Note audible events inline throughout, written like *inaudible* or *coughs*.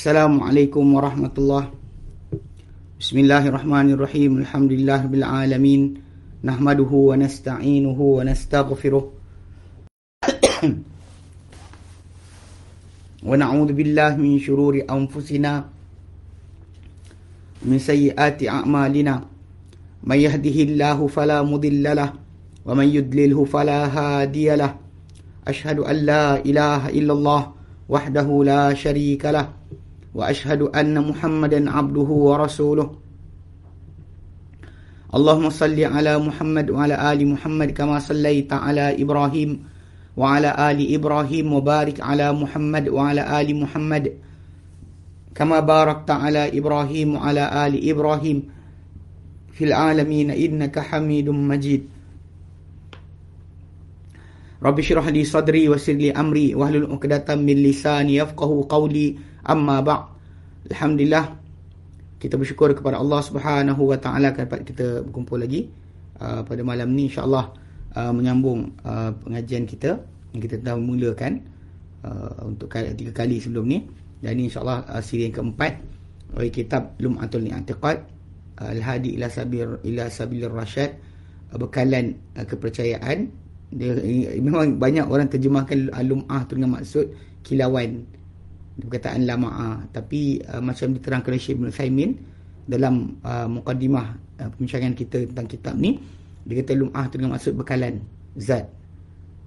Assalamualaikum warahmatullahi Bismillahirrahmanirrahim. Alhamdulillah Rabbil Alamin Nahmaduhu wa nasta'inuhu wa nasta'gfiruh *clears throat* Wa na'udhu billah min syururi anfusina. Min sayyiati a'malina. Man yahdihillahu falamudillalah Wa man yudlilhu falahadiyalah Ashhadu an la ilaha illallah Wahdahu la sharika lah وأشهد أن محمدا عبده ورسوله. اللهم صل على محمد وعلى آل محمد كما صليت على إبراهيم وعلى آل إبراهيم وبارك على محمد وعلى آل محمد كما باركت على إبراهيم وعلى آل إبراهيم في العالمين إنك حميد مجيد. رب اشرح لي صدري ويسر لي أمري واحلل عقدة من لساني يفقهوا قولي. Amma ba' Alhamdulillah Kita bersyukur kepada Allah subhanahu wa ta'ala Dapat kita berkumpul lagi uh, Pada malam ni insyaAllah uh, Menyambung uh, pengajian kita Yang kita telah memulakan uh, Untuk kali, tiga kali sebelum ni. Dan ini insyaAllah uh, siri yang keempat Oleh kitab Lum'atul Ni'atiqad uh, Al-Hadi ila sabir ila sabilir rasyad uh, Bekalan uh, kepercayaan. Dia, Memang banyak orang terjemahkan Lum'ah tu dengan maksud kilauan perkataan lama'a tapi uh, macam diterangkan oleh Syekh Ibn Thaymin dalam uh, mukadimah uh, pembincangan kita tentang kitab ni dia kata lum'ah tu dengan maksud bekalan zat.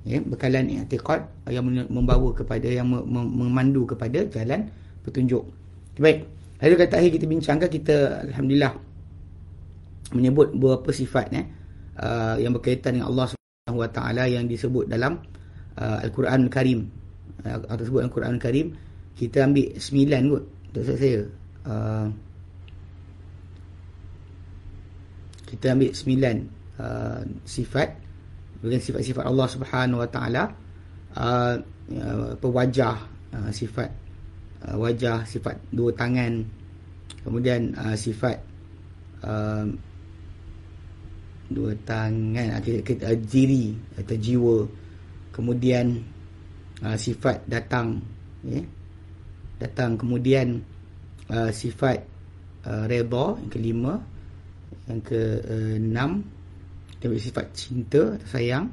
Ya bekalan i'tiqad yang membawa kepada yang memandu kepada jalan petunjuk. Baik lalu kata akhir kita bincangkan kita alhamdulillah menyebut beberapa sifat eh, uh, yang berkaitan dengan Allah Taala yang disebut dalam uh, Al-Quran Al-Karim uh, atau sebut Al-Quran Al-Karim kita ambil sembilan kot untuk saya. Uh, kita ambil sembilan uh, sifat. Dengan sifat-sifat Allah Subhanahu Wa Taala uh, uh, wajah uh, sifat uh, wajah sifat dua tangan. Kemudian uh, sifat uh, dua tangan diri atau jiwa. Kemudian uh, sifat datang ya. yeah datang. Kemudian uh, sifat uh, redha yang kelima yang keenam uh, sifat cinta atau sayang.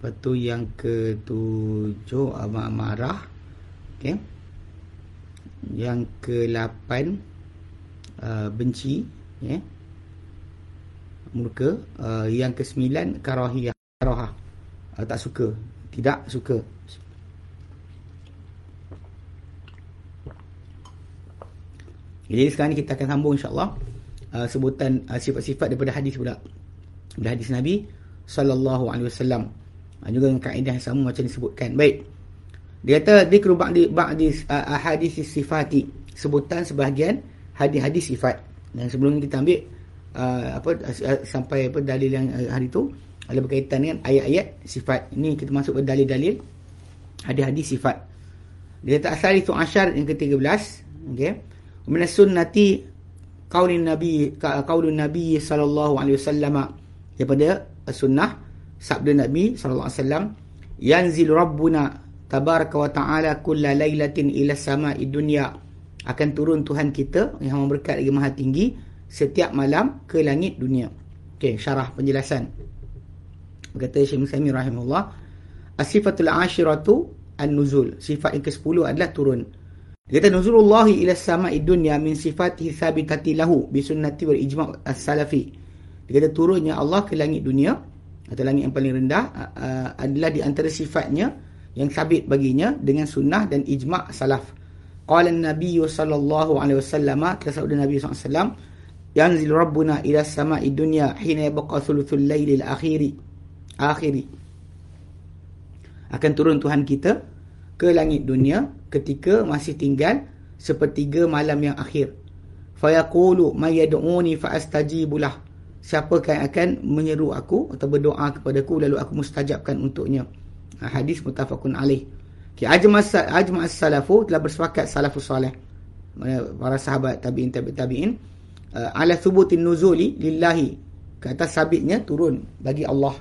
Lepas tu yang ketujuh amat marah okay. yang ke-8 uh, benci yeah. murka uh, yang ke-9 karahiyah karahah uh, tak suka tidak suka Jadi sekarang ni kita akan sambung insya-Allah uh, sebutan uh, sifat-sifat daripada hadis pula. Daripada hadis Nabi wasallam. Uh, juga dengan kaedah yang sama macam disebutkan. Baik. Dia kata dzikru ba'di ba'di uh, hadis sifati. Sebutan sebahagian hadis-hadis sifat. Dan sebelum ni kita ambil uh, apa uh, sampai apa dalil yang uh, hari tu ada berkaitan dengan ayat-ayat sifat. Ini kita masuk ke dalil-dalil hadis-hadis sifat. Dia kata asal itu asyar yang ke-13. Okey min sunnati qaulin nabi qaulun nabi sallallahu alaihi wasallam. Daripada sunnah sabda nabi sallallahu alaihi wasallam yanzil rabbuna tabaraka wa taala kulla lailatin ila sama'i dunya. Akan turun Tuhan kita yang berkat lagi maha tinggi setiap malam ke langit dunia. Okey syarah penjelasan. Berkata Syekh Musaimin rahimahullah asifatul ashiratu an-nuzul. Sifat yang ke-10 adalah turun dia kata nuzurullahi ila sama'i dunya min sifatihi thabitati lahu bi sunnati wal ijma' as-salafi. Dia kata turunnya Allah ke langit dunia atau langit yang paling rendah uh, adalah di antara sifatnya yang sabit baginya dengan sunnah dan ijma' salaf. Qala an-nabiy sallallahu alaihi wasallam kata sabda Nabi sallallahu alaihi wasallam yanzil rabbuna ila sama'i dunya hina yabqa thuluthul lailil akhiri akhiri akan turun Tuhan kita ke langit dunia ketika masih tinggal sepertiga malam yang akhir. Fayaqulu may yad'uni fa astajibulah. Siapakah yang akan menyeru aku atau berdoa kepadaku lalu aku mustajabkan untuknya. Ha, hadis muttafaqun alaih. Ki ajmas ajmas salafu telah bersepakat salafus soleh para sahabat tabi'in tabi'in tabi'in uh, ala thubutin nuzuli lillahi kata sabitnya turun bagi Allah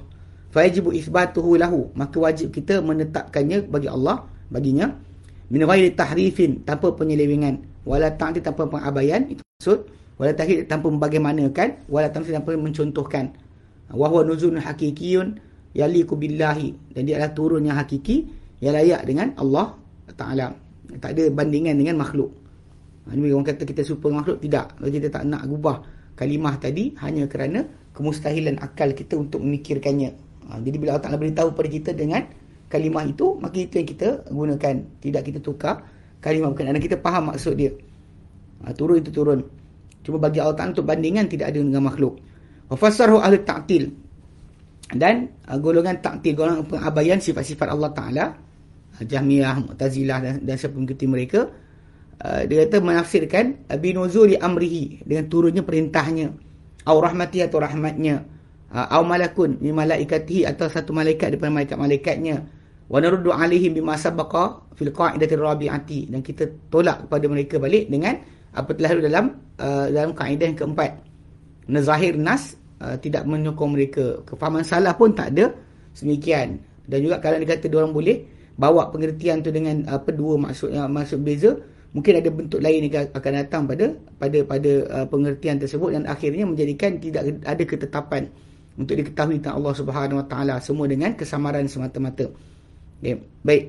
fa yajibu itsbatuhu lahu maka wajib kita menetapkannya bagi Allah baginya min ghairi tahrifin tanpa penyelewengan wala ta'til tanpa pengabaian itu maksud wala tahrif tanpa membagaimanakan wala tamsil tanpa mencontohkan. Wa huwa nuzulun hakikiyun yaliku billahi dan dia adalah turun yang hakiki yang layak dengan Allah Taala. Tak ada bandingan dengan makhluk. Ha, ini orang kata kita super makhluk tidak. Kita tak nak ubah kalimah tadi hanya kerana kemustahilan akal kita untuk memikirkannya. Ha, jadi bila Allah Taala beritahu pada kita dengan kalimah itu maka itu yang kita gunakan tidak kita tukar kalimah bukan kerana kita faham maksud dia ha, turun itu turun Cuma bagi Allah Ta'ala untuk bandingan tidak ada dengan makhluk. Wafasarhu ahli ta'til. Dan uh, golongan ta'til, golongan pengabaian sifat-sifat Allah Ta'ala. Uh, Jahmiyah, Mu'tazilah dan, dan siapa mengikuti mereka. Uh, dia kata menafsirkan binuzuli amrihi dengan turunnya perintahnya. Au rahmati atau rahmatnya. Uh, au malakun ni malaikatihi atau satu malaikat daripada malaikat-malaikatnya. Wa naruddu alaihim bima sabaqa fil qa'idati rabi'ati. Dan kita tolak kepada mereka balik dengan apa telah ada dalam uh, dalam kaedah yang keempat. Nazahir nas uh, tidak menyokong mereka. Kefahaman salah pun tak ada. Semikian. Dan juga kalau dikata dia orang boleh bawa pengertian tu dengan apa dua maksud yang maksud beza mungkin ada bentuk lain yang akan datang pada pada pada uh, pengertian tersebut dan akhirnya menjadikan tidak ada ketetapan untuk diketahui tentang Allah Subhanahu Wa Taala semua dengan kesamaran semata-mata okay. baik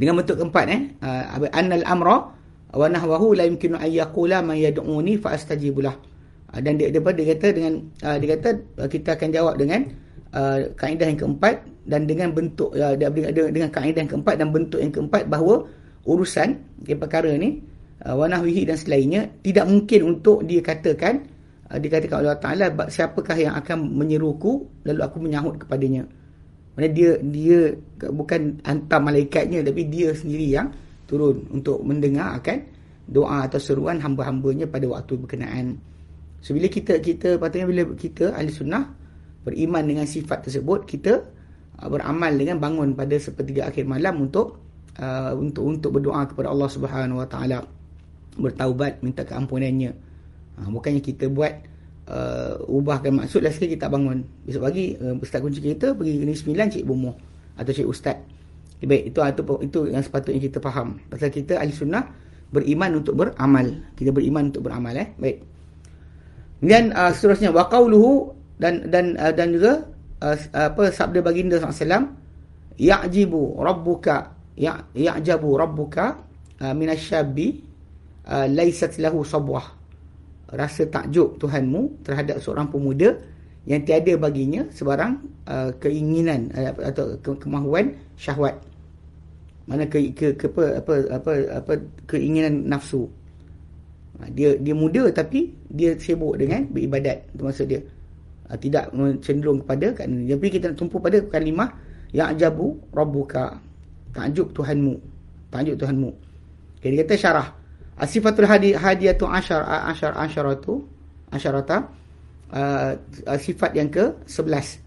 dengan bentuk keempat eh uh, annal amra wa nahwahu la yumkinu an yaqula man yad'uni fa astajibulah ah, dan dia, dia, dia kata dengan uh, dia kata uh, kita akan jawab dengan uh, kaedah yang keempat dan dengan bentuk uh, dengan, dengan kaedah yang keempat dan bentuk yang keempat bahawa urusan okay, perkara ni uh, wa nahwihi dan selainnya tidak mungkin untuk dikatakan uh, dikatakan Allah Taala siapakah yang akan menyeruku lalu aku menyahut kepadanya Maksudnya dia dia bukan hantar malaikatnya tapi dia sendiri yang turun untuk mendengar akan doa atau seruan hamba-hambanya pada waktu berkenaan. So bila kita kita patutnya bila kita ahli sunnah beriman dengan sifat tersebut, kita uh, beramal dengan bangun pada sepertiga akhir malam untuk uh, untuk untuk berdoa kepada Allah Subhanahu Wa Taala bertaubat minta keampunannya. Uh, bukannya kita buat uh, ubahkan maksud lah sekali kita bangun. Besok pagi uh, ustaz kunci kita pergi ni 9 cik bomoh atau cik ustaz Baik, itu itu itu yang sepatutnya kita faham. Pasal kita ahli sunnah beriman untuk beramal. Kita beriman untuk beramal eh. Baik. Kemudian uh, seterusnya wa qauluhu dan dan uh, dan juga uh, apa sabda baginda SAW ya'jibu rabbuka ya ya'jabu rabbuka uh, minasyabbi uh, laysat lahu sabwah. Rasa takjub Tuhanmu terhadap seorang pemuda yang tiada baginya sebarang uh, keinginan uh, atau ke kemahuan syahwat. Mana ke, ke, ke apa, apa apa apa keinginan nafsu. Ha, dia dia muda tapi dia sibuk dengan beribadat itu maksud dia. Ha, tidak cenderung kepada kan tapi kita nak tumpu pada kalimah yang ajabu rabbuka takjub tuhanmu. Takjub tuhanmu. Okay, dia kata syarah sifatul hadi hadiyatu asyar asyar asyaratu asyarata uh, sifat yang ke 11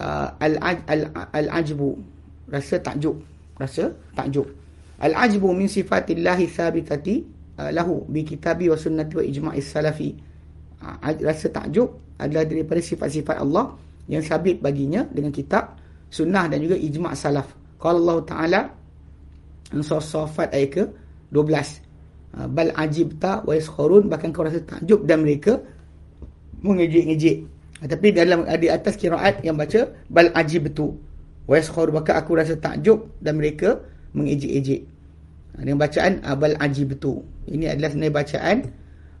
uh, al al al ajbu rasa takjub rasa takjub. Al-ajbu min sifatillahi thabitati uh, lahu bi kitabi wa sunnati wa ijma'is salafi. Uh, rasa takjub adalah daripada sifat-sifat Allah yang sabit baginya dengan kitab sunnah dan juga ijma' salaf. Qala Allah taala An-Saffat ayat ke 12 bal ajibta wa yaskhurun bahkan kau rasa takjub dan mereka mengejek-ngejek. Tapi dalam di atas kiraat yang baca bal ajibtu wa yaskhur maka aku rasa takjub dan mereka mengejek-ejek. Dengan bacaan abal ajibtu. Ini adalah sebenarnya bacaan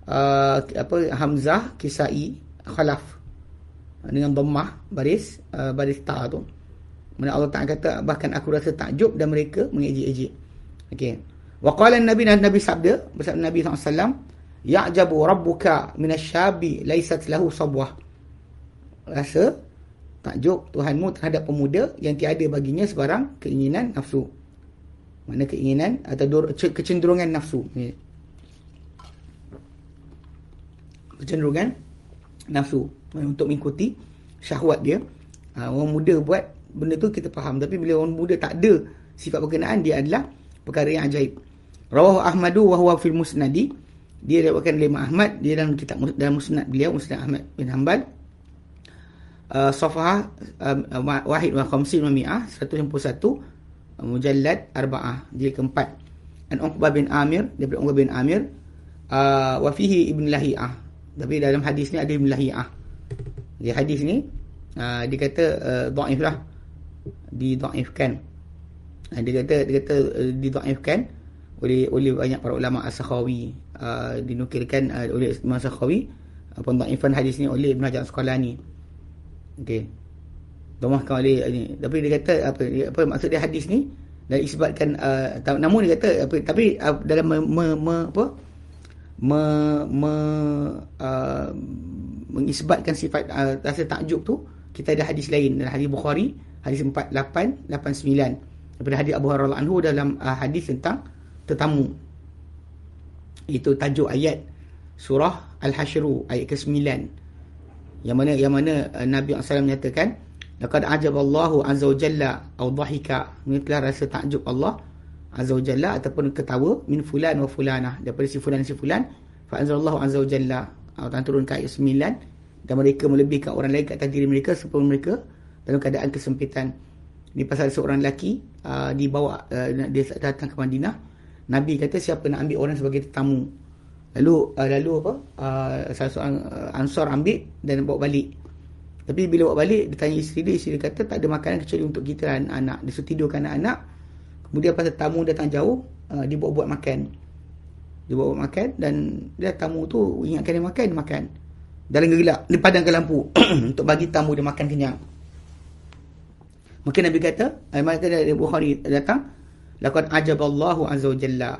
uh, apa hamzah kisai khalaf. Ha, dengan dhammah baris uh, baris ta tu. Mana Allah Taala kata bahkan aku rasa takjub dan mereka mengejek-ejek. Okey wa qala nabi nabi sabda bersabda nabi SAW ya'jabu rabbuka minasyabi laysat lahu sabwah rasa takjub Tuhanmu terhadap pemuda yang tiada baginya sebarang keinginan nafsu. Mana keinginan atau kecenderungan nafsu. Kecenderungan nafsu untuk mengikuti syahwat dia. Ha, orang muda buat benda tu kita faham tapi bila orang muda tak ada sifat berkenaan dia adalah perkara yang ajaib. Rawahu Ahmadu wa huwa fil musnadi. Dia diriwayatkan oleh Imam Ahmad. Dia dalam kitab dalam musnad beliau Musnad Ahmad bin Hanbal. Uh, safhah um, wahid wa khamsin wa mi'ah 151 mujallad arba'ah jilid keempat. An Uqbah bin Amir daripada Uqbah bin Amir. Uh, wa fihi ibn Lahiyah tapi dalam hadis ni ada ibn Lahiyah di hadis ni uh, dia kata uh, dhaif lah didhaifkan uh, dia kata dia kata uh, oleh oleh banyak para ulama as-Sakhawi uh, dinukilkan uh, oleh Imam Sakhawi uh, pendhaifan hadis ni oleh Ibn Hajar Asqalani. Okey. Domahkan oleh ini tapi dia kata apa apa maksud dia hadis ni? Dan isbatkan uh, namun dia kata apa tapi uh, dalam me, me, me, apa? Me, me uh, mengisbatkan sifat uh, rasa takjub tu kita ada hadis lain. Dalam hadis Bukhari hadis 4889 daripada hadis Abu Hurairah anhu dalam uh, hadis tentang tetamu itu tajuk ayat surah Al-Hasyru ayat ke-9 yang mana yang mana uh, Nabi SAW menyatakan Laqad ajaballahu azza wa jalla au dhahika. Telah rasa takjub Allah azza wa jalla ataupun ketawa min fulan wa fulanah daripada si fulan si fulan. Fa anzalallahu azza wa jalla Allah turunkan ayat 9 dan mereka melebihkan orang lain ke atas diri mereka sebelum mereka dalam keadaan kesempitan. Ini pasal seorang lelaki uh, dibawa uh, dia datang ke Madinah. Nabi kata siapa nak ambil orang sebagai tetamu. Lalu uh, lalu apa? Uh, salah seorang uh, ansar ambil dan bawa balik. Tapi bila bawa balik, dia tanya isteri dia, isteri dia kata tak ada makanan kecuali untuk kita anak-anak. Dia suruh tidurkan anak-anak. Kemudian pasal tamu datang jauh, uh, dia buat-buat makan. Dia buat-buat makan dan dia tamu tu ingatkan dia makan, dia makan. Dalam gelap, dia padamkan lampu *clears throat* untuk bagi tamu dia makan kenyang. Mungkin Nabi kata, ayat kata dari Bukhari datang, Laqad ajaballahu azza wa jalla.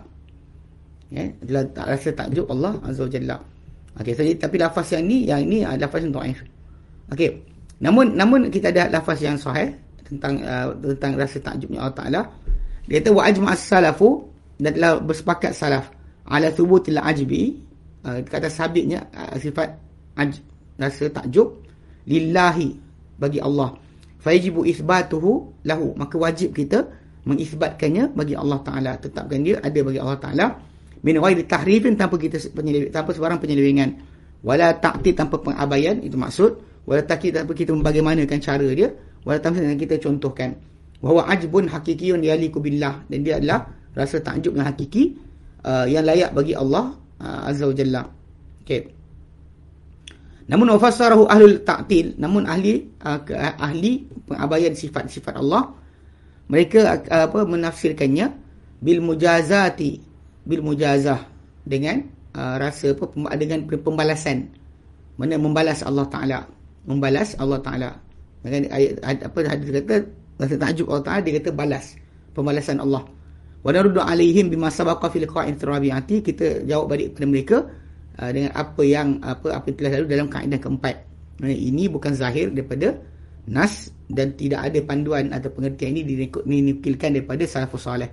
Ya, tak rasa takjub Allah azza wa jalla. Okey, so, tapi lafaz yang ni, yang ini adalah lafaz yang dhaif. Okey. Namun namun kita ada lafaz yang sahih tentang uh, tentang rasa takjubnya Allah Taala. Dia kata wa ajma as-salafu dan telah bersepakat salaf ala thubutil ajbi uh, kata sabitnya uh, sifat aj, rasa takjub lillahi bagi Allah. Fajibu isbatuhu lahu maka wajib kita mengisbatkannya bagi Allah Taala. Tetapkan dia ada bagi Allah Taala. Min ghairi tahrifin tanpa kita tanpa sebarang penyelewengan. Wala ta'tid tanpa pengabaian itu maksud. Wala takid tanpa kita membagaimanakan cara dia. Wala dengan kita contohkan. Bahawa ajbun hakikiyun yaliku billah. Dan dia adalah rasa takjub yang hakiki uh, yang layak bagi Allah uh, azza wa jalla. Okey. Namun wafassarahu ahlul ta'til. Namun ahli uh, ahli pengabaian sifat-sifat Allah mereka uh, apa menafsirkannya bil mujazati bil mujazah dengan uh, rasa apa dengan pembalasan mana membalas Allah taala membalas Allah Taala. Dengan ayat apa hadis kata rasa takjub Allah Taala dia kata balas pembalasan Allah. Wa naruddu alaihim bima sabaqa fil qa'id kita jawab balik kepada mereka uh, dengan apa yang apa apa telah lalu dalam kaedah keempat. Ini bukan zahir daripada nas dan tidak ada panduan atau pengertian ini dinukilkan daripada salafus salih.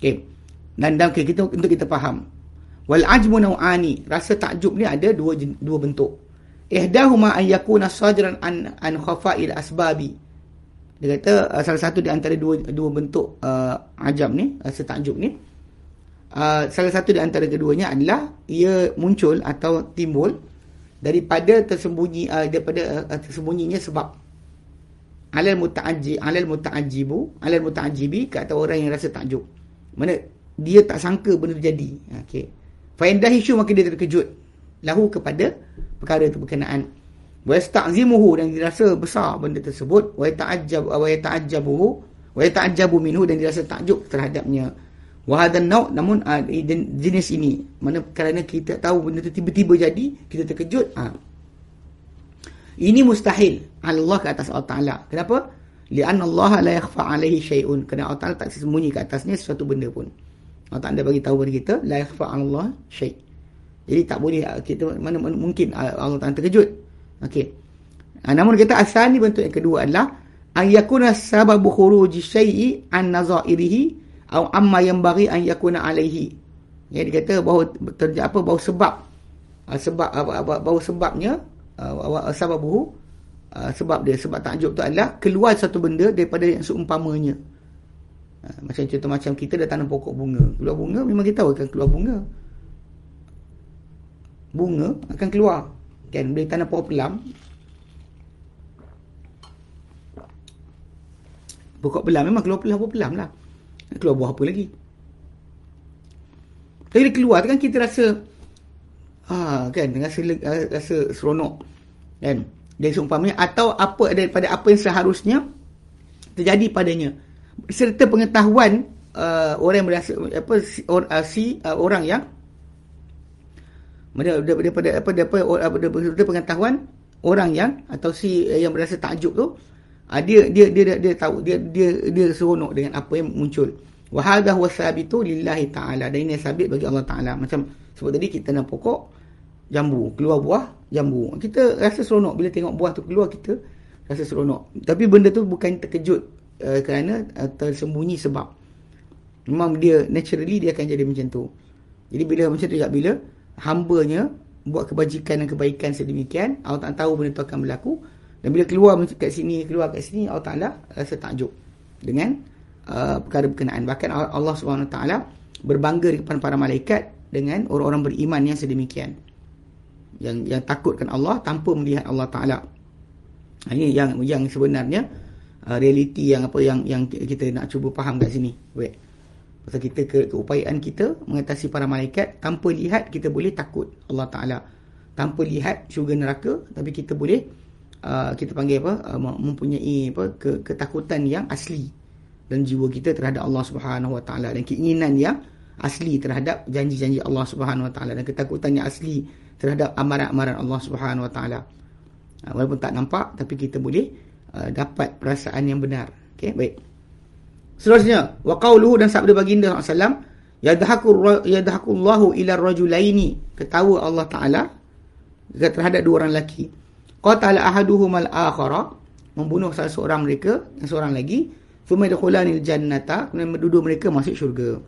Okey. Dan dan okay, kita untuk kita faham. Wal ajmu nau'ani, rasa takjub ni ada dua dua bentuk ihdahuma an yakuna sadran an an khafa'il asbabi dia kata uh, salah satu di antara dua dua bentuk uh, ajab ni rasa takjub ni uh, salah satu di antara keduanya adalah ia muncul atau timbul daripada tersembunyi uh, daripada uh, tersembunyinya sebab alal muta'ajjib alal muta'ajjibu alal muta'ajjibi kata orang yang rasa takjub. Mana dia tak sangka benda terjadi okey. Fa indahishu maka dia terkejut. Lahu kepada perkara itu berkenaan. Wa yasta'zimuhu dan dirasa besar benda tersebut. Wa yata'ajjab wa yata'ajjabuhu wa yata'ajjabu minhu dan dirasa takjub terhadapnya. Wa hadan nau namun uh, jenis ini. Mana kerana kita tahu benda itu tiba-tiba jadi kita terkejut ha. Ini mustahil Allah ke atas Allah Taala kenapa lian Allah la yakhfa alaihi syai'un kerana Allah Taala tak sembunyi ke atasnya sesuatu benda pun Allah Taala bagi tahu kepada kita la yakhfa Allah syai' Jadi tak boleh ah, kita mana, mana mungkin ah, Allah Taala terkejut. Okey. Ha, namun kita asal ni bentuk yang kedua adalah an yakuna sababu khuruji syai'i an nazairihi atau amma yang bagi an yakuna alaihi. Ya dia kata bahawa terjadi apa bahawa sebab sebab bahawa sebabnya uh, sababu uh, sebab dia sebab takjub tu adalah keluar satu benda daripada yang seumpamanya. Uh, macam contoh macam kita dah tanam pokok bunga. Keluar bunga memang kita tahu akan keluar bunga bunga akan keluar kan bila tanam pohon pelam pokok pelam memang keluar pelam pohon pelam lah keluar buah apa lagi tapi dia keluar kan kita rasa ah kan? Rasa rasa seronok kan? Dan seumpamanya atau apa daripada apa yang seharusnya terjadi padanya. Serta pengetahuan uh, orang berasa apa si, or, uh, si uh, orang yang daripada apa daripada daripada pengetahuan orang yang atau si uh, yang berasa takjub tu uh, dia, dia dia dia dia tahu dia dia dia seronok dengan apa yang muncul. Wa hadha huwa sabitu lillahi taala. Dan ini sabit bagi Allah taala. Macam sebab tadi kita nak pokok jambu. Keluar buah jambu. Kita rasa seronok. Bila tengok buah tu keluar kita rasa seronok. Tapi benda tu bukan terkejut uh, kerana uh, tersembunyi sebab. Memang dia naturally dia akan jadi macam tu. Jadi bila macam tu bila hambanya buat kebajikan dan kebaikan sedemikian Allah tak tahu benda tu akan berlaku. Dan bila keluar kat sini keluar kat sini Allah Taala rasa takjub dengan uh, perkara berkenaan. Bahkan Allah taala berbangga di depan para malaikat dengan orang-orang beriman yang sedemikian yang yang takutkan Allah tanpa melihat Allah Taala ini yang yang sebenarnya uh, realiti yang apa yang yang kita nak cuba faham kat sini. Baik. Pasal kita ke, keupayaan kita mengatasi para malaikat tanpa lihat kita boleh takut Allah Taala. Tanpa lihat syurga neraka tapi kita boleh uh, kita panggil apa uh, mempunyai apa ke, ketakutan yang asli dan jiwa kita terhadap Allah Subhanahu Wa Taala dan keinginan yang asli terhadap janji-janji Allah Subhanahu Wa Taala dan ketakutan yang asli terhadap amaran-amaran Allah Subhanahu Wa Taala. Uh, walaupun tak nampak tapi kita boleh Uh, dapat perasaan yang benar. Okey, baik. Seterusnya, wa qauluhu dan sabda baginda sallallahu yadhaku yadhaku Allahu ila rajulaini ketawa Allah taala terhadap dua orang lelaki. Qatala ahaduhum al-akhara membunuh salah seorang mereka yang seorang lagi thumma yadkhulanil jannata kemudian berdua mereka masuk syurga.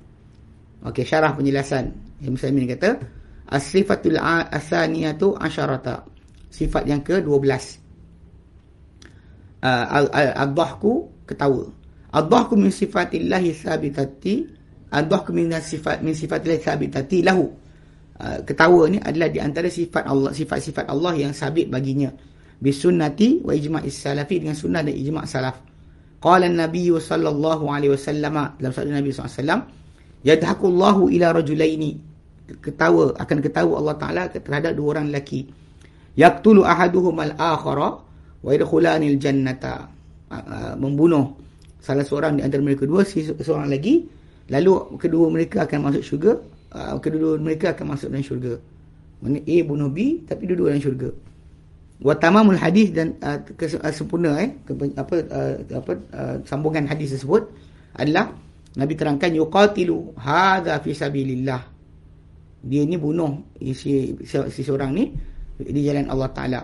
Okey, syarah penjelasan. Yang Muslimin kata as-sifatul asaniyatu asyarata. Sifat yang ke-12 uh, ad-dhahku ketawa. Ad-dhahku min sifatillahi sabitati. Ad-dhahku min sifat min sifatillahi sabitati lahu. Uh, ketawa ni adalah di antara sifat Allah sifat-sifat Allah yang sabit baginya. Bisunnati wa ijma'is salafi dengan sunnah dan ijma' salaf. Qala an-nabiy sallallahu alaihi wasallam dalam sabda Nabi sallallahu alaihi wasallam yadhaku Allahu ila rajulaini. Ketawa akan ketawa Allah taala terhadap dua orang lelaki. Yaqtulu ahaduhum al-akhara wa yadkhulanil jannata membunuh salah seorang di antara mereka dua seorang lagi. Lalu kedua mereka akan masuk syurga kedua mereka akan masuk dalam syurga. Mana A bunuh B tapi dua-dua dalam syurga. Wa tamamul hadis dan uh, sempurna eh apa uh, apa uh, sambungan hadis tersebut adalah Nabi terangkan yuqatilu hadza fi sabilillah dia ni bunuh si, si, seorang ni di jalan Allah Taala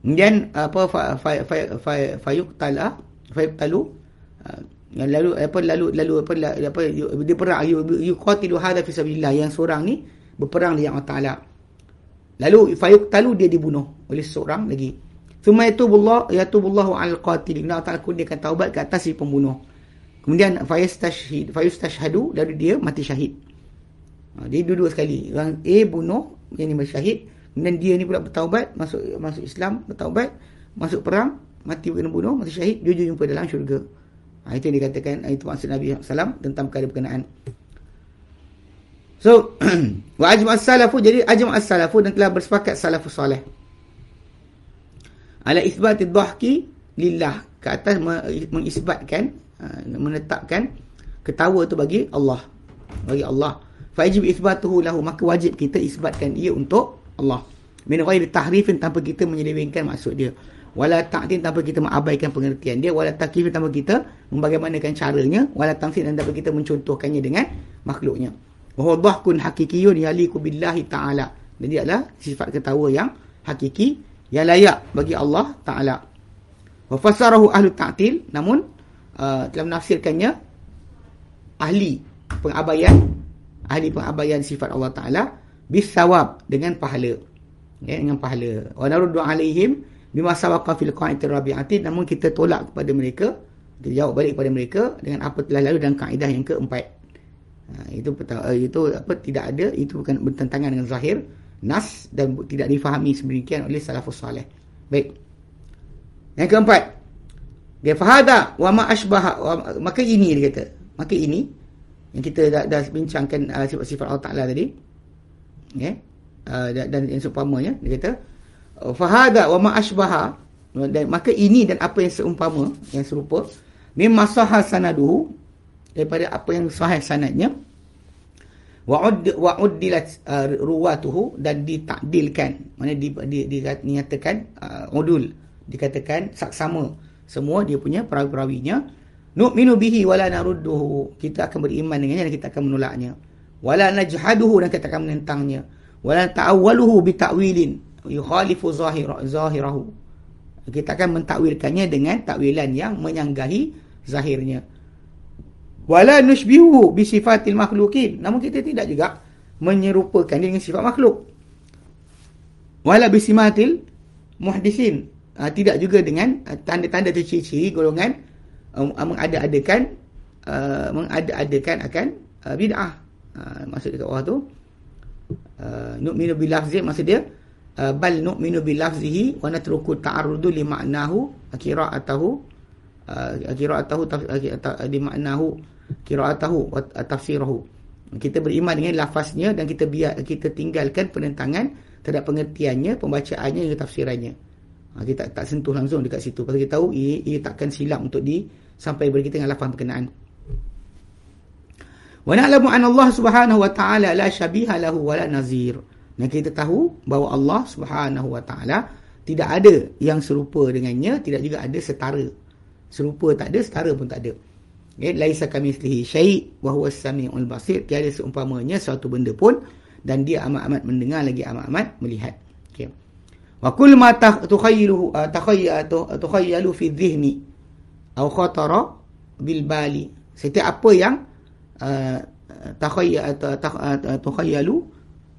Kemudian apa fa fa fa fa fayuqtala fayuqtalu uh, lalu apa lalu lalu apa apa dia perang yuqatilu hadha fi sabilillah yang seorang ni berperang di Allah Taala. Lalu fayuqtalu dia dibunuh oleh seorang lagi. Thumma yatubullah yatubullahu al qatil. Allah Taala dia akan taubat ke atas si pembunuh. Kemudian fayastashhid fayustashhadu lalu dia mati syahid. Ha, dia dua-dua sekali. Orang A bunuh yang ni syahid dan dia ni pula bertaubat masuk masuk Islam bertaubat masuk perang mati kena bunuh mati syahid dia jumpa dalam syurga ha, itu yang dikatakan itu maksud Nabi SAW tentang perkara berkenaan so *clears throat* wa ajma as-salafu jadi ajma as-salafu dan telah bersepakat salafus soleh ala isbat ad-dhahki lillah ke atas mengisbatkan ha, menetapkan ketawa tu bagi Allah bagi Allah fa yajib ithbatuhu lahu maka wajib kita isbatkan ia untuk Allah. Min ghairi tahrifin tanpa kita menyelewengkan maksud dia. Wala ta'tin tanpa kita mengabaikan pengertian dia. Wala takifin tanpa kita membagaimanakan caranya. Wala tamsin tanpa kita mencontohkannya dengan makhluknya. Wa dhahkun hakikiyun yaliku billahi ta'ala. Dan dia adalah sifat ketawa yang hakiki yang layak bagi Allah Ta'ala. Wa fasarahu ahlu ta'til. Namun uh, telah menafsirkannya ahli pengabaian ahli pengabaian sifat Allah Ta'ala bisawab dengan pahala. Ya dengan pahala. Wa naruddu alaihim bima sabaqa fil qaidatir rabi'ati. Namun kita tolak kepada mereka kita jawab balik kepada mereka dengan apa telah lalu dalam kaedah yang keempat. Ha, itu uh, itu apa tidak ada itu bukan bertentangan dengan zahir nas dan tidak difahami sedemikian oleh salafus saleh. Baik. Yang keempat dia fahada wa ma asbaha maka ini dia kata. Maka ini yang kita dah, dah bincangkan uh, sifat-sifat Allah Taala tadi. Okay? uh, dan yang seumpamanya dia kata fahada wa ma asbaha dan maka ini dan apa yang seumpama yang serupa mimma sahha sanaduhu daripada apa yang sahih sanadnya wa'ud wa'uddilat uh, ruwatuhu dan ditakdilkan. Mana di, di, di, dinyatakan uh, udul. Dikatakan saksama. Semua dia punya perawi-perawinya. Nu'minu bihi wala narudduhu. Kita akan beriman dengannya dan kita akan menolaknya. Wala najhaduhu dan kita akan menentangnya. Wala ta'awwaluhu bi ta'wilin yukhalifu zahir zahirahu. Kita akan mentakwilkannya dengan takwilan yang menyanggahi zahirnya wala nushbihu bi sifatil makhluqin namun kita tidak juga menyerupakan dengan sifat makhluk. Wala bi simatil muhdisin. Uh, tidak juga dengan uh, tanda-tanda atau ciri-ciri golongan uh, mengada-adakan uh, mengada-adakan akan uh, bid'ah. Uh, maksud dekat bawah tu uh, nu'minu bil lafzi maksud dia uh, bal nu'minu bil lafzihi wa natruku ta'arrudu li ma'nahu qira'atahu uh, qira'atahu di ma'nahu qira'atahu wa tafsirahu kita beriman dengan lafaznya dan kita biar kita tinggalkan penentangan terhadap pengertiannya pembacaannya dan tafsirannya Ha, kita tak, tak sentuh langsung dekat situ. Pasal kita tahu ia, ia takkan silap untuk di sampai kepada kita dengan lafaz berkenaan. Wa na'lamu anna Allah Subhanahu wa ta'ala la syabiha lahu wa la nazir. Dan kita tahu bahawa Allah Subhanahu wa ta'ala tidak ada yang serupa dengannya, tidak juga ada setara. Serupa tak ada, setara pun tak ada. Okay? Laisa kamitslihi syai' wa huwa as-sami'ul basir. Tiada seumpamanya suatu benda pun dan dia amat-amat mendengar lagi amat-amat melihat. Okey. Wa kull ma tukhayyalu uh, tukhayyalu fi dhihni aw khatara bil bali. Setiap apa yang uh, tukhayyalu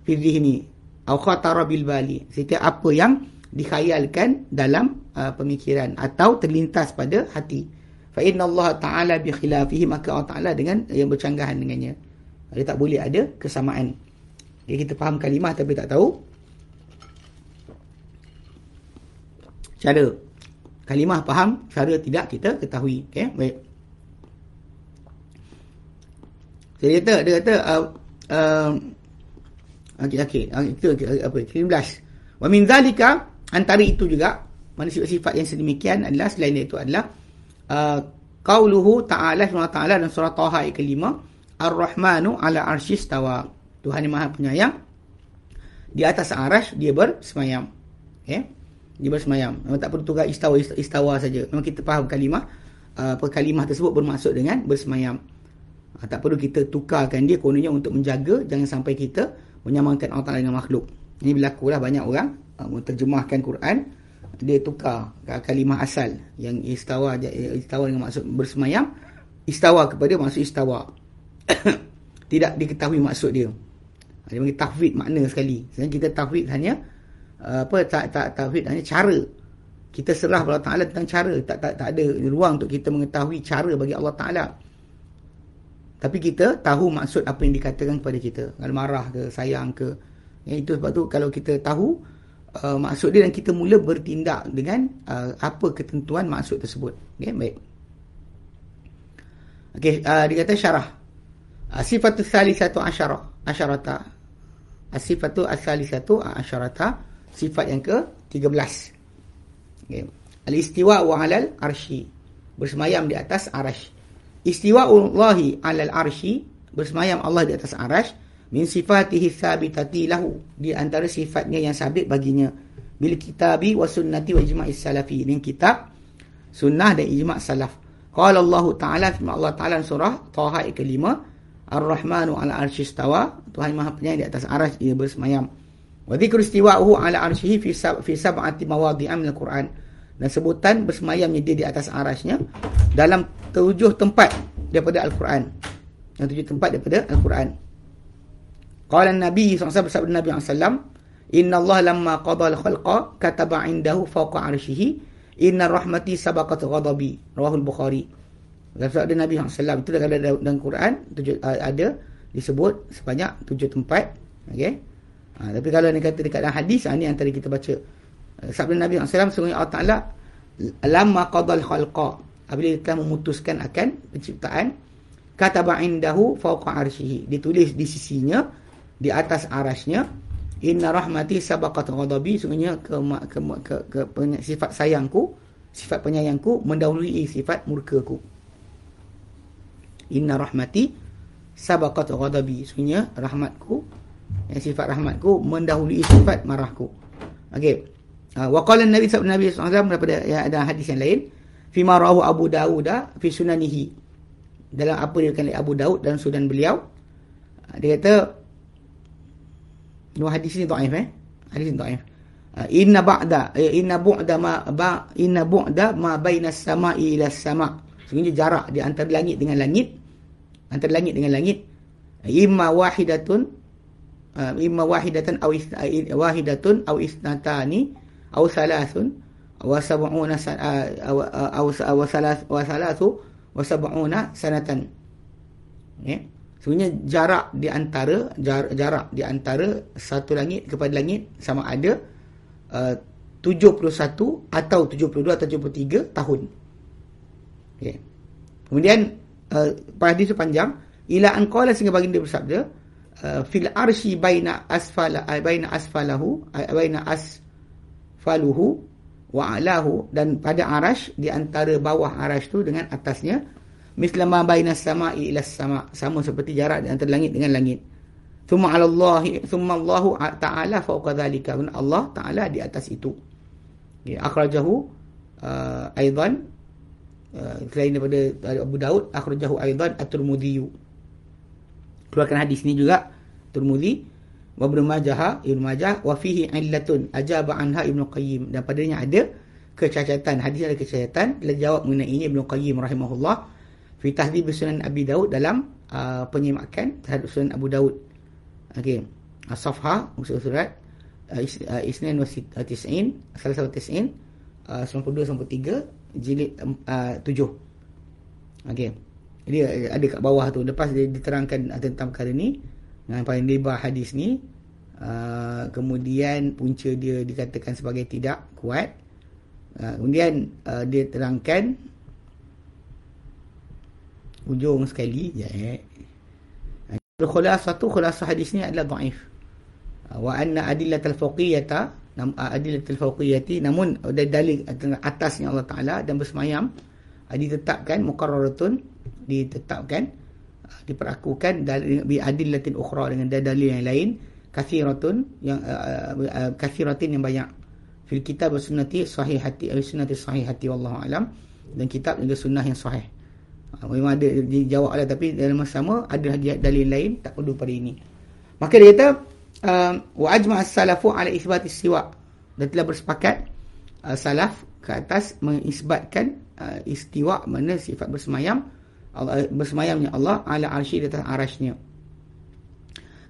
fi dhihni aw khatara bil bali. Setiap apa yang dikhayalkan dalam uh, pemikiran atau terlintas pada hati. Fa inna Allah Ta'ala bi khilafihi maka Allah Ta'ala dengan yang bercanggahan dengannya. Dia tak boleh ada kesamaan. Jadi kita faham kalimah tapi tak tahu cara kalimah faham cara tidak kita ketahui okey baik saya kata dia kata uh, uh, okey okey itu apa 13 wa min zalika antara itu juga mana sifat-sifat yang sedemikian adalah selain itu adalah uh, qauluhu ta'ala subhanahu ta'ala dalam surah taha ayat kelima ar-rahmanu ala arsyis tawa Tuhan yang maha penyayang di atas arash dia bersemayam okey dia bersemayam. Memang tak perlu tukar istawa istawa saja. Memang kita faham kalimah uh, apa kalimah tersebut bermaksud dengan bersemayam. Uh, tak perlu kita tukarkan dia kononnya untuk menjaga jangan sampai kita menyamakan Allah Taala dengan makhluk. Ini berlaku lah banyak orang uh, menterjemahkan Quran dia tukar kalimah asal yang istawa istawa dengan maksud bersemayam istawa kepada maksud istawa. *coughs* Tidak diketahui maksud dia. Dia panggil tahfid makna sekali. Sebenarnya kita tahfid hanya apa tak tak tauhid hanya cara kita serah kepada Allah Taala tentang cara tak tak tak ada ruang untuk kita mengetahui cara bagi Allah Taala tapi kita tahu maksud apa yang dikatakan kepada kita kalau marah ke sayang ke ya, itu sebab tu kalau kita tahu uh, maksud dia dan kita mula bertindak dengan uh, apa ketentuan maksud tersebut okey baik okey uh, dia kata syarah uh, sifatul salisatu asyara asyarata asifatu asalisatu asyarata sifat yang ke-13. Okay. Al-istiwa wa alal arshi. Bersemayam di atas arash. Istiwa Allahi alal arshi. Bersemayam Allah di atas arash. Min sifatihi thabitati lahu. Di antara sifatnya yang sabit baginya. Bil kitabi wa sunnati wa ijma'is salafi. Min kitab, sunnah dan ijma' salaf. Qala Allah Ta'ala, firman Allah Ta'ala surah Taha ke-5. Ar-Rahmanu ala arshi istawa. Tuhan Maha Penyayang di atas arash ia bersemayam. Wa dhikru istiwa'uhu ala arsyihi fi sab fi sab'ati mawadhi'a min al-Quran. Dan sebutan bersemayamnya dia di atas arasnya dalam tujuh tempat daripada Al-Quran. Yang tujuh tempat daripada Al-Quran. Qala Nabi SAW bersabda Nabi SAW, Inna Allah lamma qada al-khalqa kataba indahu fawqa arsyihi inna rahmati sabaqat ghadabi. Rawahul Bukhari. Bersabda Nabi SAW itu dalam, dalam Quran tujuh, ada disebut sebanyak tujuh tempat. Okay. Ha, tapi kalau ni kata dekat dalam hadis, ha, ni antara kita baca. Uh, sabda Nabi SAW, sungguh Allah Ta'ala, Lama qadal khalqa. apabila telah memutuskan akan penciptaan kataba indahu fawqa arsyihi ditulis di sisinya di atas arasnya inna rahmati sabaqat ghadabi sungguhnya ke, ke, ke, ke, ke sifat sayangku sifat penyayangku mendahului sifat murkaku. Inna rahmati sabaqat ghadabi sungguhnya rahmatku yang sifat rahmatku mendahului sifat marahku. Okey. Uh, wa qala nabi sallallahu alaihi wasallam daripada ya, ada hadis yang lain fi ma rawahu abu daud fi sunanihi. Dalam apa dia kata abu daud dan sunan beliau dia kata dua hadis ni dhaif eh? Hadis ni dhaif. Uh, inna ba'da eh, inna bu'da ma ba inna bu'da ma baina as-sama'i ila as-sama' sungguhnya jarak di antara langit dengan langit antara langit dengan langit. Imma wahidatun uh, imma wahidatan aw wahidatun aw isnatani aw salasun wa sab'una aw aw salas wa salasu wa sab'una sanatan. Ya yeah. Sebenarnya jarak di antara jar, jarak di antara satu langit kepada langit sama ada uh, 71 atau 72 atau 73 tahun yeah. kemudian uh, hadis panjang ila an qala sehingga baginda bersabda uh, fil arsy baina asfala baina asfalahu baina asfaluhu wa alahu dan pada arash di antara bawah arash tu dengan atasnya mislama baina sama'i ila sama sama seperti jarak antara langit dengan langit. Thumma 'ala Allah thumma Allah ta'ala fawqa dhalika. Allah ta'ala di atas itu. Ya akhrajahu uh, aidan Uh, selain daripada Abu Daud akhrajahu aidan at-Tirmidzi keluarkan hadis ni juga Tirmidzi wa Ibnu Majah Ibnu Majah wa fihi illatun ajaba anha Ibnu Qayyim. Dan padanya ada kecacatan hadis ada kecacatan dia jawab mengenai ini Ibnu Qayyim rahimahullah fi tahdhib sunan Abi Daud dalam uh, penyemakan terhadap sunan Abu Daud okey as-safha usul surat uh, uh isnin tis'in salah satu tis'in uh, 92 sampai 3 jilid uh, tujuh. Okey. Jadi ada kat bawah tu lepas dia diterangkan tentang perkara ni dengan paling lebar hadis ni uh, kemudian punca dia dikatakan sebagai tidak kuat. Uh, kemudian uh, dia terangkan ujung sekali ya. Eh. Khulasah tu khulasah hadis ni adalah dhaif. Uh, wa anna adillatul faqiyata adilatul fawqiyati namun ada dalil atasnya Allah Taala dan bersemayam ditetapkan muqarraratun ditetapkan diperakukan bi adillatin ukhra dengan dalil yang lain kathiratun yang uh, kathiratin yang banyak fil kitab sunnati sahihati atau sunnati sahihati wallahu alam dan kitab juga sunnah yang sahih memang ada dijawab lah tapi dalam masa sama ada dalil lain tak perlu pada ini. Maka dia kata uh, wa ajma as-salafu ala isbat istiwa dan telah bersepakat uh, salaf ke atas mengisbatkan uh, istiwa mana sifat bersemayam Allah bersemayamnya Allah ala arsy di atas arasy-Nya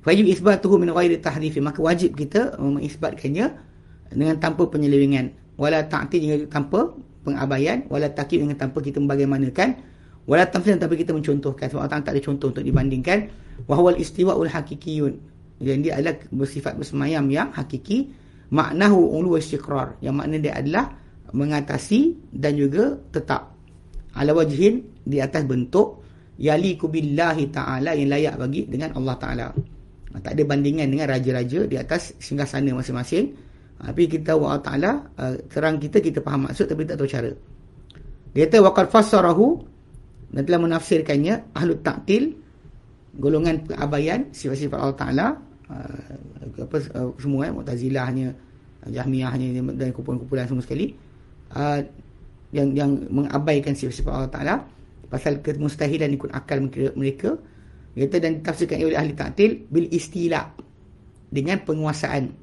wajib isbatuhu min ghairi tahrif maka wajib kita mengisbatkannya dengan tanpa penyelewengan wala ta'ti dengan tanpa pengabaian wala takib dengan tanpa kita membagaimanakan wala tamthil tanpa kita mencontohkan. Sebab Allah tak ada contoh untuk dibandingkan. Wa huwal istiwa'ul hakikiyun. Jadi dia adalah bersifat bersemayam yang hakiki. Maknahu ulu istiqrar. Yang makna dia adalah mengatasi dan juga tetap. Ala wajhin di atas bentuk. Yaliku billahi ta'ala yang layak bagi dengan Allah Ta'ala. Tak ada bandingan dengan raja-raja di atas singgah sana masing-masing. Tapi kita tahu Allah Ta'ala uh, terang kita kita faham maksud tapi tak tahu cara. Dia kata waqad fassarahu dan telah menafsirkannya ahlu ta'til golongan pengabayan sifat-sifat Allah Ta'ala uh, apa uh, semua eh Mu'tazilahnya Jahmiyahnya dan kumpulan-kumpulan semua sekali uh, yang yang mengabaikan sifat-sifat Allah Taala pasal kemustahilan ikut akal mereka kata dan ditafsirkan oleh ahli ta'til bil istila dengan penguasaan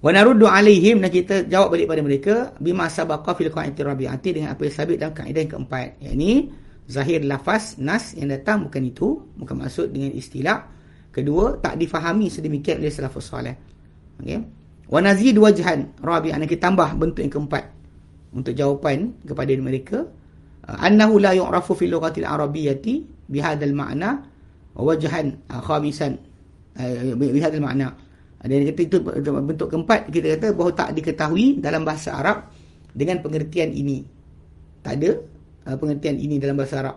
wa naruddu alaihim dan kita jawab balik pada mereka bima sabaqa fil qa'idati rabi'ati dengan apa yang sabit dalam kaedah yang keempat yakni zahir lafaz nas yang datang bukan itu bukan maksud dengan istilah Kedua, tak difahami sedemikian oleh salafus soleh. Okey. Wa nazid wajhan rabi'an kita tambah bentuk yang keempat untuk jawapan kepada mereka uh, annahu la yu'rafu fi lughatil arabiyyati bihadzal ma'na wa wajhan uh, khamisan uh, bihadzal ma'na dan kata itu bentuk keempat kita kata bahawa tak diketahui dalam bahasa Arab dengan pengertian ini Tak ada uh, pengertian ini dalam bahasa Arab.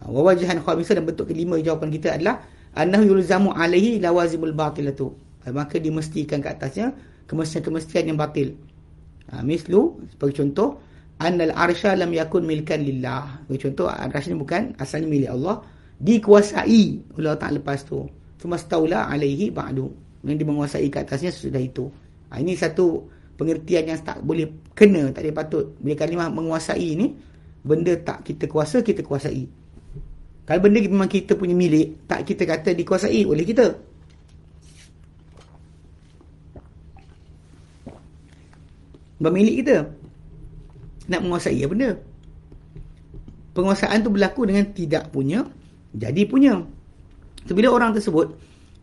Uh, wawajahan khamisah dan bentuk kelima jawapan kita adalah annahu yulzamu alaihi lawazimul batilatu. Uh, maka dimestikan ke atasnya kemestian-kemestian yang batil. Uh, mislu sebagai contoh annal arsha lam yakun milkan lillah. Sebagai contoh arsy ni bukan asalnya milik Allah, dikuasai oleh Allah Taala lepas tu. Cuma taula alaihi ba'du. Yang dimenguasai ke atasnya sesudah itu. Uh, ini satu pengertian yang tak boleh kena, tak boleh patut. Bila kalimah menguasai ni, benda tak kita kuasa, kita kuasai. Kalau benda memang kita punya milik, tak kita kata dikuasai oleh kita. Bermilik kita. Nak menguasai apa benda? Penguasaan tu berlaku dengan tidak punya, jadi punya. So, bila orang tersebut,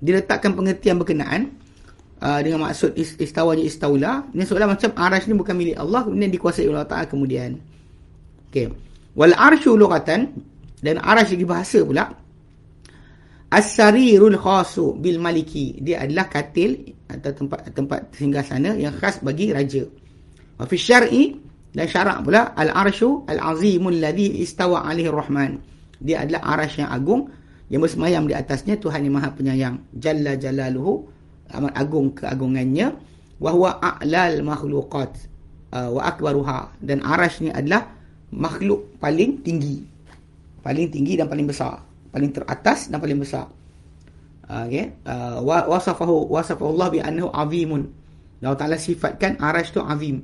diletakkan pengertian berkenaan, uh, dengan maksud istawanya istaula ini seolah macam arash ni bukan milik Allah kemudian dikuasai oleh Allah Ta'ala kemudian. Okay. wal arshu lughatan dan arash segi bahasa pula. As-sarirul khasu bil maliki. Dia adalah katil atau tempat tempat singgah sana yang khas bagi raja. Wa fi syar'i dan syarak pula al-arshu al-azimul ladhi istawa alaihi rahman. Dia adalah arash yang agung yang bersemayam di atasnya Tuhan yang maha penyayang. Jalla jalaluhu amat agung keagungannya. Wa huwa a'lal makhluqat uh, wa akbaruha. Dan arash ni adalah makhluk paling tinggi. Paling tinggi dan paling besar. Paling teratas dan paling besar. Uh, okey uh, wasafahu wasafahu Allah bi annahu azimun. Allah Taala sifatkan arash tu azim.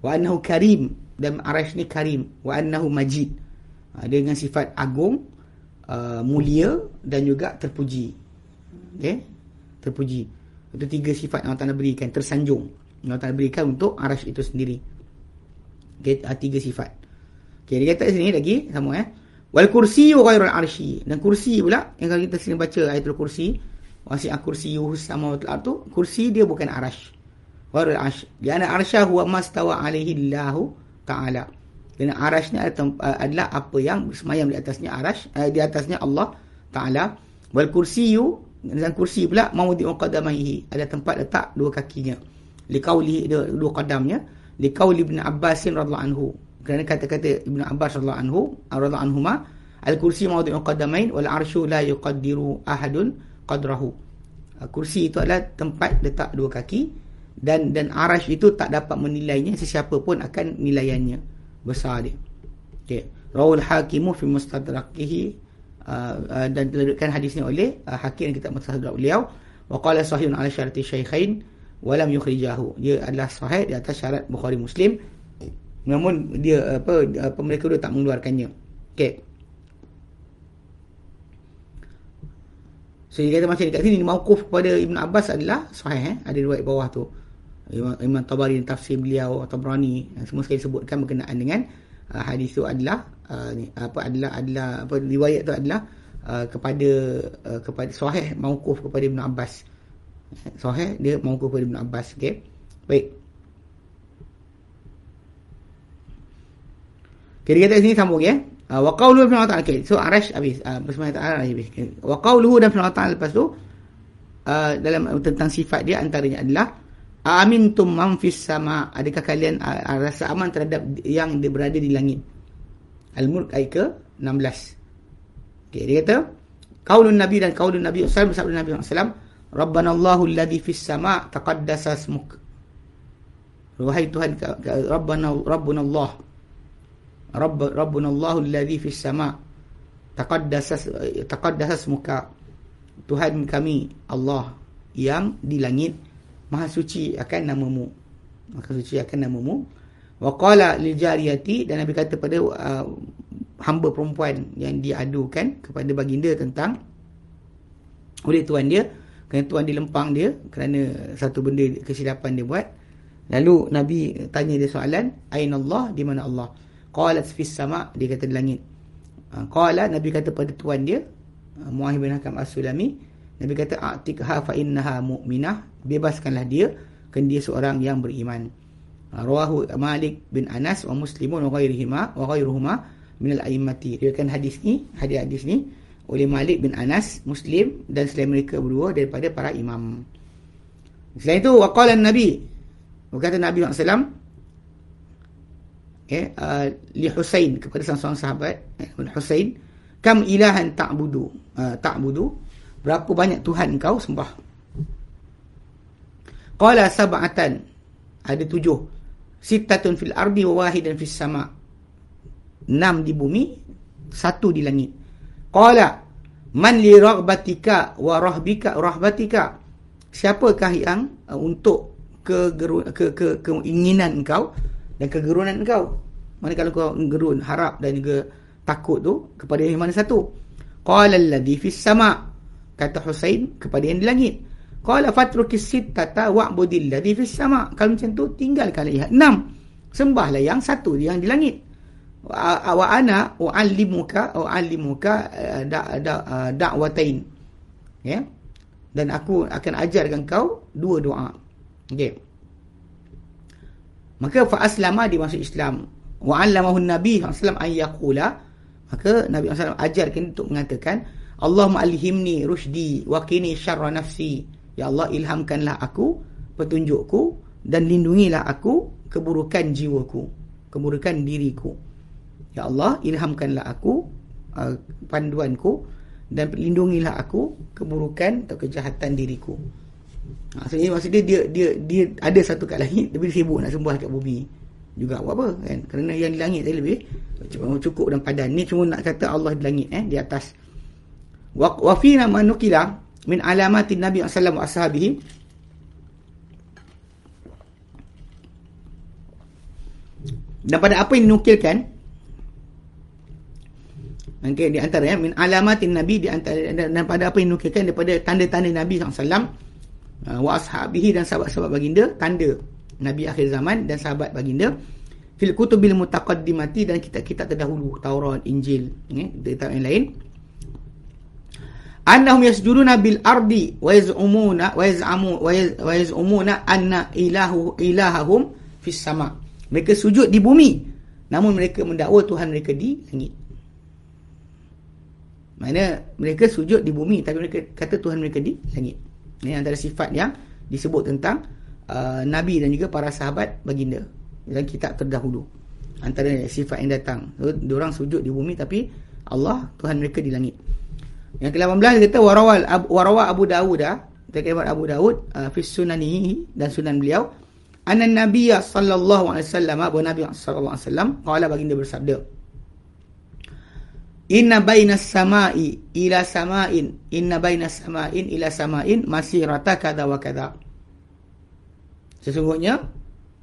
Wa annahu karim. Dan arash ni karim. Wa annahu majid. Dengan sifat agung uh, mulia dan juga terpuji okey terpuji itu tiga sifat yang Allah Ta'ala berikan. Tersanjung. Yang Allah Ta'ala berikan untuk arash itu sendiri. Okay, ah, tiga sifat. Okay, dia kata sini lagi. Sama eh. Wal kursi wa ghairul arshi. Dan kursi pula. Yang kalau kita sering baca ayatul kursi. Yuhus sama tu. Kursi dia bukan arash. Ghairul arsh. Diana arsyah huwa mastawa alaihi allahu ta'ala. Kerana arash ni adalah apa yang semayam di atasnya arash. Eh, di atasnya Allah ta'ala. Wal kursi yu dan kursi pula mawdi'u qadamaihi. Ada tempat letak dua kakinya. Liqauli dua, qadamnya. Liqauli ibn Abbas radhiyallahu anhu. Kerana kata-kata ibn Abbas radhiyallahu anhu radhiyallahu anhuma al kursi mawdi'u qadamain wal arsyu la yuqaddiru ahadun qadrahu. Kursi itu adalah tempat letak dua kaki dan dan arash itu tak dapat menilainya sesiapa pun akan nilaiannya besar dia. Okey. Rawul hakimu fi mustadrakihi Uh, uh, dan dilakukan hadis ini oleh uh, hakim yang kita mutahadrat beliau. Wa qala sahihun ala syarati syaikhain wa lam yukhrijahu. Dia adalah sahih di atas syarat Bukhari Muslim. Namun dia apa apa mereka dua tak mengeluarkannya. Okey. So dia kata macam dekat sini mauquf kepada Ibn Abbas adalah sahih eh? Ada riwayat bawah tu Imam, Imam Tabari tafsir beliau atau Brani semua sekali sebutkan berkenaan dengan uh, hadis itu adalah uh, ni, apa adalah adalah apa riwayat itu adalah uh, kepada uh, kepada sahih mauquf kepada Ibn Abbas sahih dia mauquf kepada Ibn Abbas okey baik Kira kata sini sambung ya. Uh, wa qawluhu fi ta'ala okay. So arash habis. Uh, Bismillah ta'ala habis. Wa qawluhu dan fi ta'ala lepas tu uh, dalam tentang sifat dia antaranya adalah Amintum man fis sama. Adakah kalian uh, rasa aman terhadap yang berada di langit? Al-Mulk ayat ke 16 okay, dia kata qaulun nabi dan qaulun nabi alaihi wasallam nabi sallallahu rabbana allahu alladhi fis sama taqaddasa ismuk wahai tuhan rabbana rabbuna allah rabb rabbuna allahu alladhi fis sama taqaddasa taqaddasa ismuka tuhan kami allah yang di langit Maha suci akan namamu. Maha suci akan namamu. Wa qala lil jariyati dan Nabi kata pada uh, hamba perempuan yang diadukan kepada baginda tentang oleh tuan dia kerana tuan dilempang dia kerana satu benda kesilapan dia buat. Lalu Nabi tanya dia soalan, "Aina Allah? Di mana Allah?" Qalat fis sama, dia kata di langit. Uh, qala Nabi kata pada tuan dia, uh, Muahib bin Hakam As-Sulami, Nabi kata a'tikha fa innaha mu'minah bebaskanlah dia kan dia seorang yang beriman. Ha, rawahu Malik bin Anas wa Muslimun wa ghairihima wa ghairuhuma min al-a'immati. Riwayatkan hadis ni hadis-hadis ni oleh Malik bin Anas Muslim dan selain mereka berdua daripada para imam. Selain itu waqala nabi berkata Nabi SAW ya uh, li Husain kepada sang-sang sahabat eh, Husain kam ilahan ta'budu? Uh, ta'budu? Berapa banyak tuhan kau sembah qala sab'atan ada tujuh sittatun fil ardi wa wahidan fis sama enam di bumi satu di langit qala man li raghbatika wa rahbika rahbatika siapakah yang uh, untuk ke, ke ke keinginan engkau dan kegerunan engkau. Mana kalau kau gerun, harap dan juga takut tu kepada yang mana satu? Qala alladhi fis sama' kata Husain kepada yang di langit. Qala fatrukis sittata wa'budil ladhi fis sama' kalau macam tu tinggalkan lihat enam. Sembahlah yang satu yang di langit. Wa ana u'allimuka u'allimuka eh, eh, da'watain. Ya. Dan aku akan ajarkan kau dua doa. Okey. Maka fa aslama dia masuk Islam. Wa 'allamahu an-nabi sallallahu alaihi wasallam maka Nabi sallallahu ajarkan untuk mengatakan Allahumma alhimni rushdi wa qini syarra nafsi. Ya Allah ilhamkanlah aku petunjukku dan lindungilah aku keburukan jiwaku, keburukan diriku. Ya Allah ilhamkanlah aku uh, panduanku dan lindungilah aku keburukan atau kejahatan diriku. Maksudnya maksud dia, dia dia dia ada satu kat langit tapi dia sibuk nak sembah kat bumi. Juga buat apa kan? Kerana yang di langit tadi lebih cukup dan padan. Ni cuma nak kata Allah di langit eh di atas. Wa wa fi nama nukila min alamati Nabi sallallahu alaihi wasallam Dan pada apa yang dinukilkan? Okay, di antara ya, min alamatin Nabi di antara dan pada apa yang dinukilkan? Daripada tanda-tanda Nabi SAW uh, wa ashabihi dan sahabat-sahabat baginda tanda nabi akhir zaman dan sahabat baginda. Fil kutubil mutaqaddimati dan kitab-kitab terdahulu Taurat Injil ya kitab yang lain annahum yasjuduna bil ardi wa yaz'umuna wa yaz'amu wa yaz'umuna anna ilahu ilahahum fis sama mereka sujud di bumi namun mereka mendakwa Tuhan mereka di langit mana mereka sujud di bumi tapi mereka kata Tuhan mereka di langit ini antara sifat yang disebut tentang uh, Nabi dan juga para sahabat baginda dalam kitab terdahulu. Antara sifat yang datang. Diorang sujud di bumi tapi Allah, Tuhan mereka di langit. Yang ke-18 dia kata warawal warawa Abu Dawud ah. Terkait Abu Dawud uh, fi sunanihi dan sunan beliau. Anna nabiyya sallallahu alaihi wasallam Abu Nabi sallallahu alaihi wasallam qala baginda bersabda Inna baina samai ila samain Inna baina samain ila samain Masih rata kada wa kada. Sesungguhnya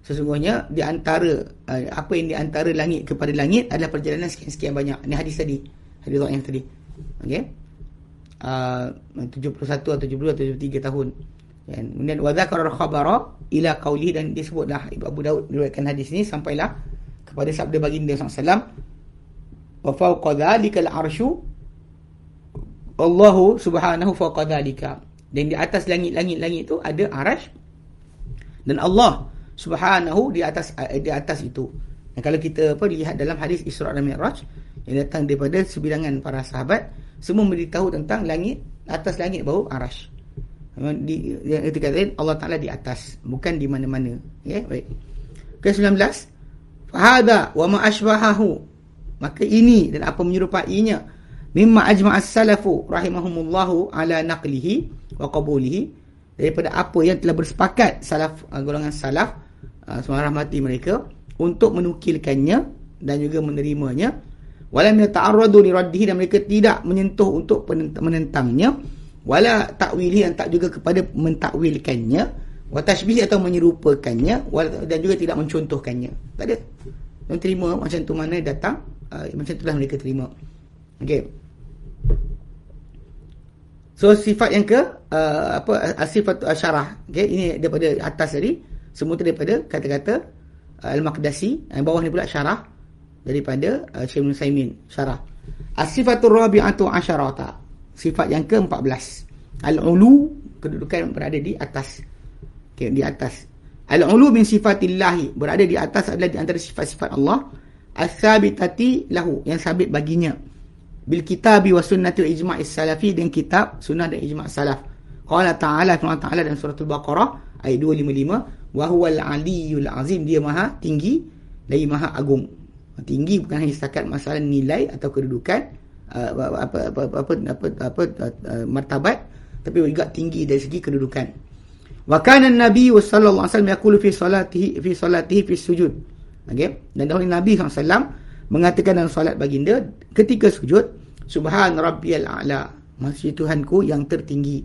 Sesungguhnya di antara uh, Apa yang di antara langit kepada langit Adalah perjalanan sekian-sekian banyak. Ini hadis tadi Hadis yang tadi. Okay uh, 71 atau 70 atau 73 tahun. Dan kemudian wadhakar al-khabara ila qawli dan disebutlah Abu Daud diriwayatkan hadis ini sampailah kepada sabda baginda sallallahu wa fawqa dhalika al-arsyu Allah subhanahu fawqa dhalika dan di atas langit-langit langit itu ada arash dan Allah subhanahu di atas eh, di atas itu. Dan kalau kita apa lihat dalam hadis Isra dan Mi'raj yang datang daripada sebilangan para sahabat semua memberitahu tentang langit atas langit bau arash di yang ketika lain Allah Taala di atas bukan di mana-mana. Ya baik. Ke 19 fahada wa ma ashbahahu. Maka ini dan apa menyerupainya mimma ajma'as salafu rahimahumullahu ala naqlihi wa qabulihi daripada apa yang telah bersepakat salaf uh, golongan salaf uh, semoga rahmati mereka untuk menukilkannya dan juga menerimanya walam yata'arradu li raddihi dan mereka tidak menyentuh untuk menentangnya. Wala ta'wilihi dan tak juga kepada mentakwilkannya. Wa tashbih atau menyerupakannya. Dan juga tidak mencontohkannya. Tak ada. Dan terima macam tu mana datang uh, macam itulah mereka terima. Okey. So sifat yang ke uh, apa uh, sifat asyarah. Okey ini daripada atas tadi. Semua tu daripada kata-kata uh, al-maqdasi yang bawah ni pula syarah daripada uh, Syekh Nusaimin syarah. As-sifatur rabi'atu asyarata. Sifat yang ke-14 al-ulu kedudukan berada di atas. Okey di atas. Al-ulu min sifatillah berada di atas adalah di antara sifat-sifat Allah. As-sabitati lahu. Yang sabit baginya. Bil kitabi wa sunnati wa ijma' salafi. Dan kitab sunnah dan ijma' salaf. Qala ta'ala firman ta'ala dalam surah al-baqarah ayat 255 wa huwal aliyyul azim. Dia maha tinggi lagi maha agung tinggi bukan hanya setakat masalah nilai atau kedudukan uh, apa, apa, apa, apa, apa, apa, uh, martabat tapi juga tinggi dari segi kedudukan. Wa kana nabi sallallahu alaihi wasallam yaqulu fi salatihi fi salatihi fi sujud. Okey? Dan dahulu nabi SAW mengatakan dalam solat baginda ketika sujud subhan rabbiyal a'la. Maha suci tuhanku yang tertinggi.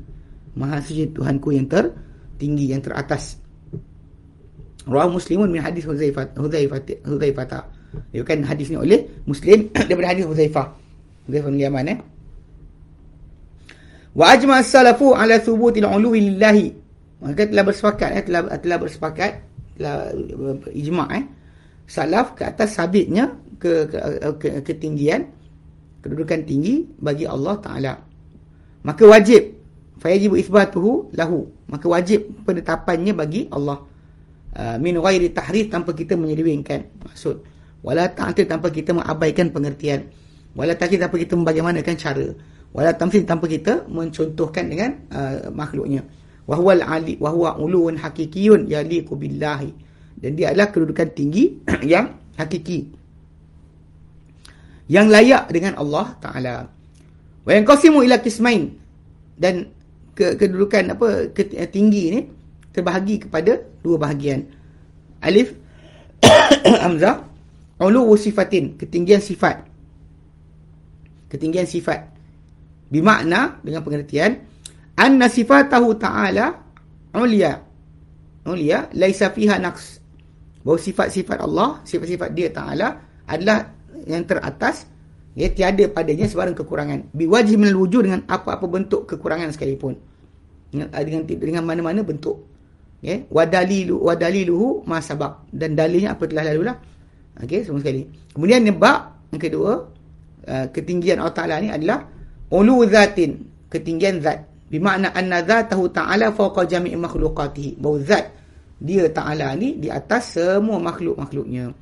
Maha suci tuhanku yang tertinggi yang teratas. Rawah Muslimun min hadis Huzaifah Huzaifah Huzaifah. Dia kan hadis ni oleh Muslim *coughs* daripada hadis Huzaifah. Huzaifah bin Yaman eh. Wa ajma as-salafu ala thubutil uluwi lillahi. Maka telah bersepakat eh telah telah bersepakat telah ijma' eh salaf ke atas sabitnya ke, ke, ke ketinggian kedudukan tinggi bagi Allah taala. Maka wajib fayajibu itsbatuhu lahu. Maka wajib penetapannya bagi Allah Uh, min ghairi tahrif tanpa kita menyelewengkan maksud wala ta'til tanpa kita mengabaikan pengertian. Wala ta'til tanpa kita membagaimanakan cara. Wala tamthil tanpa kita mencontohkan dengan uh, makhluknya. Wa huwa al-ali wa huwa ulun hakikiyun yaliqu billahi. Dan dia adalah kedudukan tinggi *clears throat* yang hakiki. Yang layak dengan Allah taala. Wa yang qasimu ila qismain. Dan ke, kedudukan apa ke, tinggi ni terbahagi kepada dua bahagian. Alif *clears throat* Hamzah ulu sifatin, ketinggian sifat. Ketinggian sifat. Bimakna dengan pengertian anna sifatahu ta'ala ulia. Ulia laisa fiha naqs. Bahawa sifat-sifat Allah, sifat-sifat dia ta'ala adalah yang teratas ya tiada padanya sebarang kekurangan. Biwajib minal wujud dengan apa-apa bentuk kekurangan sekalipun. Dengan dengan, dengan mana-mana bentuk okey wadalilu wadaliluhu ma sabaq dan dalilnya apa telah lalu lah okey semua sekali. Kemudian nebak yang kedua uh, ketinggian Allah Taala ni adalah ulu zatin ketinggian zat. Bermakna anna zatahu ta'ala fawqa jami'i makhluqatihi. Bahawa zat dia ta'ala ni di atas semua makhluk-makhluknya.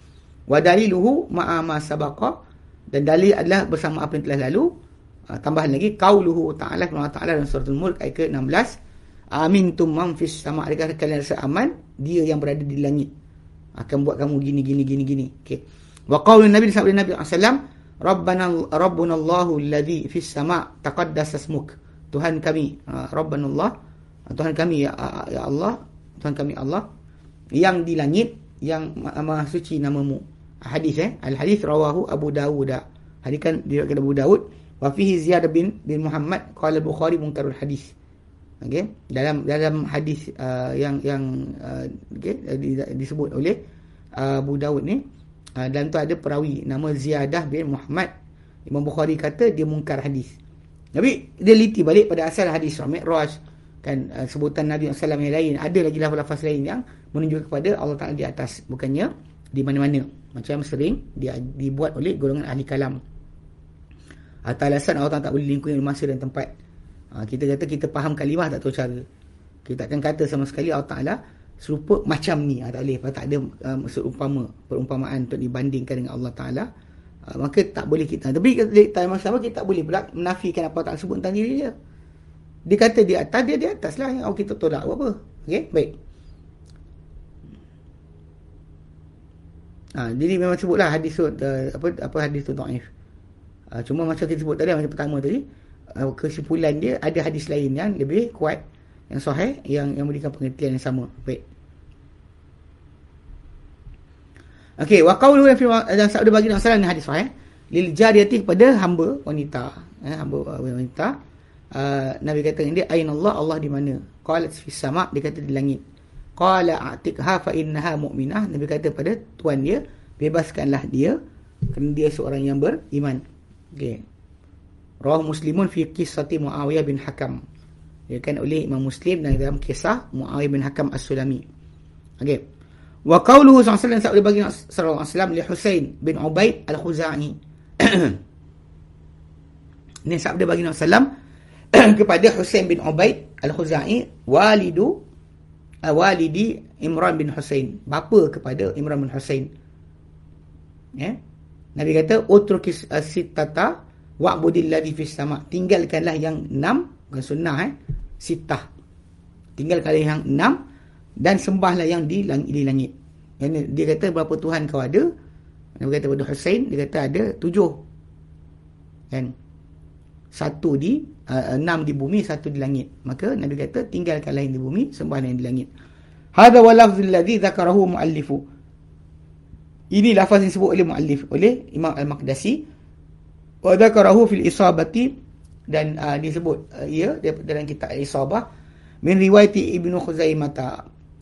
Wadaliluhu ma'a ma sabaqa. Dan dalil adalah bersama apa yang telah lalu. Uh, tambahan lagi qauluhu ta'ala Allah Ta'ala surah Al-Mulk ayat 16 Amin tu fis sama adakah kalian rasa aman? Dia yang berada di langit akan buat kamu gini gini gini gini. Okey. Wa qaulun nabi sallallahu alaihi wasallam rabbana rabbuna allah alladhi fis sama taqaddas ismuk tuhan kami ha, rabbana allah tuhan kami ya, ya allah tuhan kami allah yang di langit yang maha suci namamu. Hadis eh? Al hadis rawahu abu daud hadis kan diriwayatkan abu daud wa fihi ziyad bin bin muhammad qala bukhari munkarul hadis okey? Dalam dalam hadis uh, yang yang uh, okey uh, disebut oleh uh, Abu Daud ni uh, dan tu ada perawi nama Ziyadah bin Muhammad. Imam Bukhari kata dia mungkar hadis. Tapi dia liti balik pada asal hadis Mi'raj. Kan uh, sebutan Nabi SAW yang lain. Ada lagi lafaz-lafaz lain yang menunjuk kepada Allah Taala di atas. Bukannya di mana-mana. Macam sering dia dibuat oleh golongan ahli kalam. Atas alasan Allah Taala tak boleh lingkungi masa dan tempat Ha, kita kata kita faham kalimah tak tahu cara. Kita akan kata sama sekali Allah Ta'ala serupa macam ni. Ha, tak boleh. Tak ada um, seumpama, perumpamaan untuk dibandingkan dengan Allah Ta'ala. Ha, maka tak boleh kita. Tapi kita sama kita tak boleh pula menafikan apa tak sebut tentang diri dia. Dia kata di atas, dia di atas lah. Yang kita tolak apa. Okay? Baik. Ha, jadi memang sebutlah hadis tu, uh, apa, apa hadis tu ta'if. Uh, cuma macam kita sebut tadi, macam pertama tadi, uh, kesimpulan dia ada hadis lain yang lebih kuat yang sahih yang yang memberikan pengertian yang sama. Baik. Okey wa qawlu fi dan sabda bagi Nabi sallallahu hadis sahih lil jariyati kepada hamba wanita. Eh, hamba wanita. Uh, Nabi kata dia aina Allah? Allah di mana? Qalat fi sama. Dia kata di langit. Qala atiqha fa innaha mu'minah. Nabi kata pada tuan dia bebaskanlah dia kerana dia seorang yang beriman. Okey Rawah Muslimun fi kisati Muawiyah bin Hakam. Diriwayatkan oleh Imam Muslim dalam kisah Muawiyah bin Hakam As-Sulami. Okey. Wa qawluhu sallallahu alaihi wasallam bagi sallallahu alaihi wasallam li Husain bin Ubaid Al-Khuzai. *clears throat* Ini sabda bagi Nabi sallam *clears throat* kepada Husain bin Ubaid Al-Khuzai walidu uh, walidi Imran bin Husain, bapa kepada Imran bin Husain. Ya. Yeah. Nabi kata utrukis as-sittata wa'budilladzi fis sama tinggalkanlah yang enam bukan sunnah eh sitah tinggalkanlah yang enam dan sembahlah yang di langit, di langit Yang dia kata berapa Tuhan kau ada? Nabi kata pada Hussein dia kata ada tujuh. Kan? Satu di uh, enam di bumi, satu di langit. Maka Nabi kata tinggalkan lain di bumi, sembah lain di langit. Hadza wa lafzul ladzi dzakarahu muallifu. Ini lafaz yang disebut oleh muallif oleh Imam Al-Maqdisi. Wa dzakarahu fil isabati dan uh, disebut uh, ia dalam kitab Isabah min riwayat Ibnu Khuzaimah.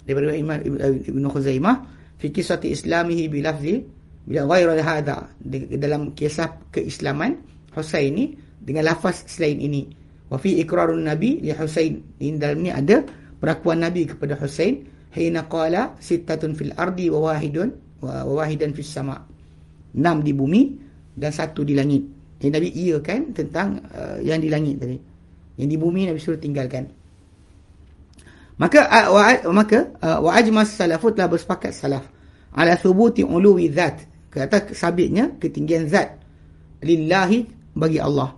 Daripada Imam Ibnu Khuzaimah fi kisah islamihi bi lafzi bila ghaira hada dalam kisah keislaman Husain dengan lafaz selain ini. Wa fi iqrarun nabi li Husain in dalam ni ada perakuan nabi kepada Husain hina qala sittatun fil ardi wa wahidun wa wahidan fis sama. Enam di bumi dan satu di langit jadi Nabi iya kan tentang uh, yang di langit tadi. Yang di bumi Nabi suruh tinggalkan. Maka uh, wa, maka uh, wa ajmas salafu telah bersepakat salaf. Ala thubuti uluwi zat. Kata sabitnya ketinggian zat. Lillahi bagi Allah.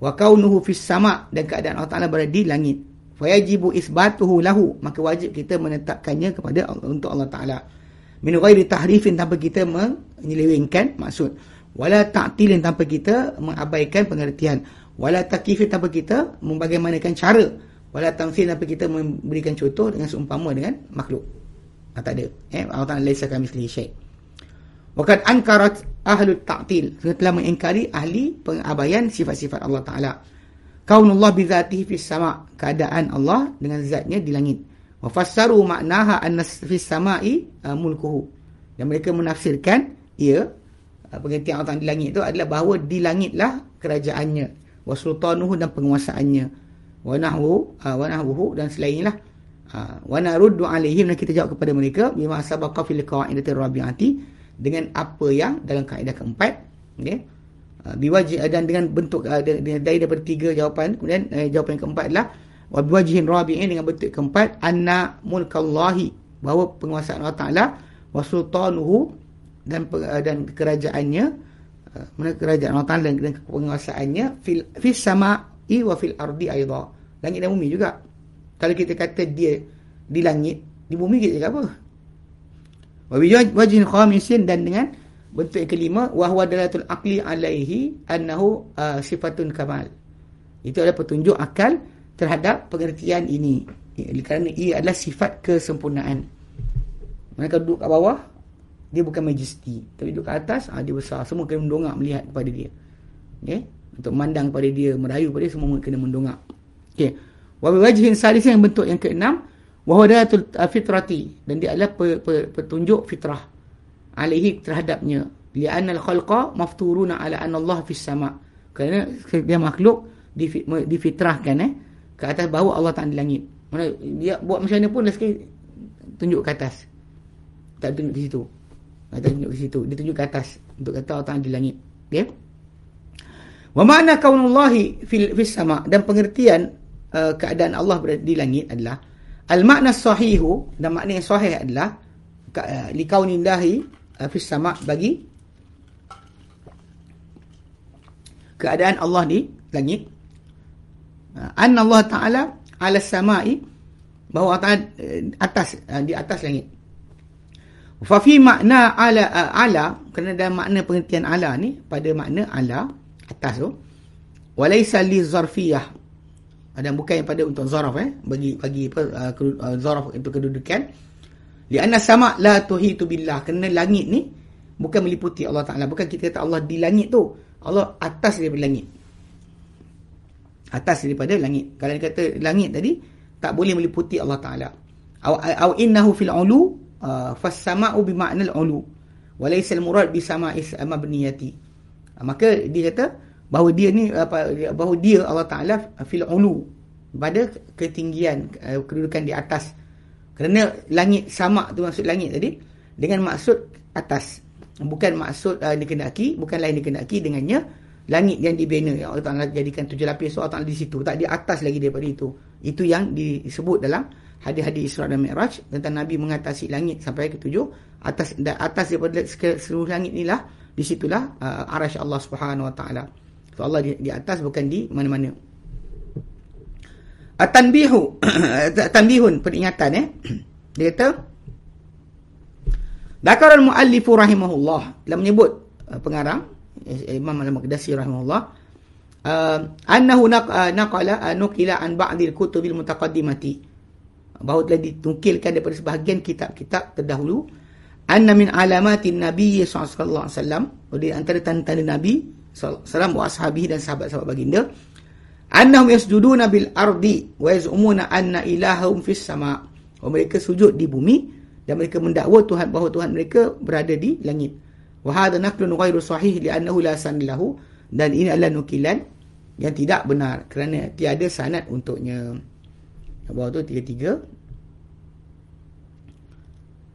Wa kaunuhu fis sama dan keadaan Allah Taala berada di langit. Fa yajibu isbatuhu lahu. Maka wajib kita menetapkannya kepada untuk Allah Taala. Min ghairi tahrifin tanpa kita menyelewengkan maksud wala ta'tilin tanpa kita mengabaikan pengertian. Wala takifin tanpa kita membagaimanakan cara. Wala tamthil apa kita memberikan contoh dengan seumpama dengan makhluk. Ah, tak ada. Eh Allah Taala laisa kamitslihi syai. Waqad ankarat ahli ta'til. Telah mengingkari ahli pengabaian sifat-sifat Allah Taala. Kaunullah bi dzatihi fis sama. Keadaan Allah dengan zatnya di langit. Wa fassaru maknaha anna fis sama'i uh, mulkuhu. Dan mereka menafsirkan ia pengertian Allah Taala di langit itu adalah bahawa di langitlah kerajaannya. Wa sultanuhu dan penguasaannya. Wa nahwu uh, wa nahwuhu dan selainnya lah uh, wa naruddu alaihim dan kita jawab kepada mereka bima sabaqa fil qawaidati rabi'ati dengan apa yang dalam kaedah keempat okey? Uh, biwajih dan dengan bentuk dari daripada tiga jawapan. Kemudian uh, jawapan yang keempat adalah wa biwajhin rabi'in dengan bentuk keempat anna mulkallahi. Bahawa penguasaan Allah Taala wa sultanuhu dan uh, dan kerajaannya uh, mana kerajaan Allah Taala dan penguasaannya fil fis sama'i wa fil ardi aidan langit dan bumi juga. Kalau kita kata dia di langit di bumi kita cakap apa? Wa wajhin khamisin dan dengan bentuk yang kelima wa huwa dalatul aqli alaihi annahu uh, sifatun kamal. Itu adalah petunjuk akal terhadap pengertian ini. Kerana ia adalah sifat kesempurnaan. Mereka duduk kat bawah dia bukan majesty. Tapi duduk kat atas ah, dia besar. Semua kena mendongak melihat kepada dia. Okay? untuk memandang pada dia merayu pada dia semua kena mendongak. Okey. Wa wajhin salis yang bentuk yang keenam wa hadatul fitrati. Dan dia adalah pe, pe, petunjuk fitrah. Alaihi terhadapnya. Li'anna al-khalqa mafturuna ala anna Allah fis sama. Kerana dia makhluk difitrahkan eh ke atas bahawa Allah tak di langit. Mana dia buat macam mana pun sekali tunjuk ke atas. Tak tunjuk ke situ tak tunjuk ke situ. Dia tunjuk ke atas. Untuk kata Allah tak di langit. Okey wa ma'na kaunullahi fil fis sama. Dan pengertian uh, keadaan Allah di langit adalah al-makna sahihu dan makna yang sahih adalah uh, likaunillahi uh, fis sama bagi keadaan Allah di langit. Uh, anna Allah taala ala samai bahawa Allah atas uh, di atas langit fa fi makna ala ala kerana dalam makna pengertian ala ni pada makna ala atas tu walaysa li zarfiyah. Dan bukan yang pada untuk zaraf eh bagi bagi apa uh, zaraf itu kedudukan. Li anna sama la tuhitu billah. Kerana langit ni bukan meliputi Allah Taala. Bukan kita kata Allah di langit tu. Allah atas daripada langit. Atas daripada langit. Kalau dia kata langit tadi tak boleh meliputi Allah Taala. Au innahu fil ulu uh, fas sama'u bi ma'nal ulu. Wa laysa al murad bi sama'is mabniyati. Uh, maka dia kata bahawa dia ni apa bahawa dia Allah Taala fil ulu. Pada ketinggian kedudukan di atas. Kerana langit sama tu maksud langit tadi dengan maksud atas. Bukan maksud uh, dikendaki bukan lain dikendaki dengannya langit yang dibina yang Allah Taala jadikan tujuh lapis so Allah Taala di situ. Tak di atas lagi daripada itu. Itu yang disebut dalam hadis-hadis Isra dan Mi'raj tentang Nabi mengatasi langit sampai ke tujuh atas atas daripada seluruh langit inilah di situlah uh, arasy Allah Subhanahu Wa Taala So Allah di, di atas bukan di mana-mana. At-tanbihu *coughs* tanbihun peringatan eh. *coughs* Dia kata Dakar al-muallifu rahimahullah dalam menyebut uh, pengarang Imam al-Maqdisi rahimahullah uh, annahu uh, naqala uh, nuqila an ba'dil kutubil mutaqaddimati bahawa telah ditukilkan daripada sebahagian kitab-kitab terdahulu. Anna min alamatin nabiy sallallahu alaihi wasallam. Di antara tanda-tanda nabi wasallam wa ashabihi dan sahabat-sahabat baginda. Annahum yasjuduna bil ardi wa yaz'umuna anna ilahum fis sama. Oh, mereka sujud di bumi dan mereka mendakwa Tuhan bahawa Tuhan mereka berada di langit. Wa hadha naqlun ghairu sahih li'annahu la sanlahu dan ini adalah nukilan yang tidak benar kerana tiada sanad untuknya bawah tu tiga-tiga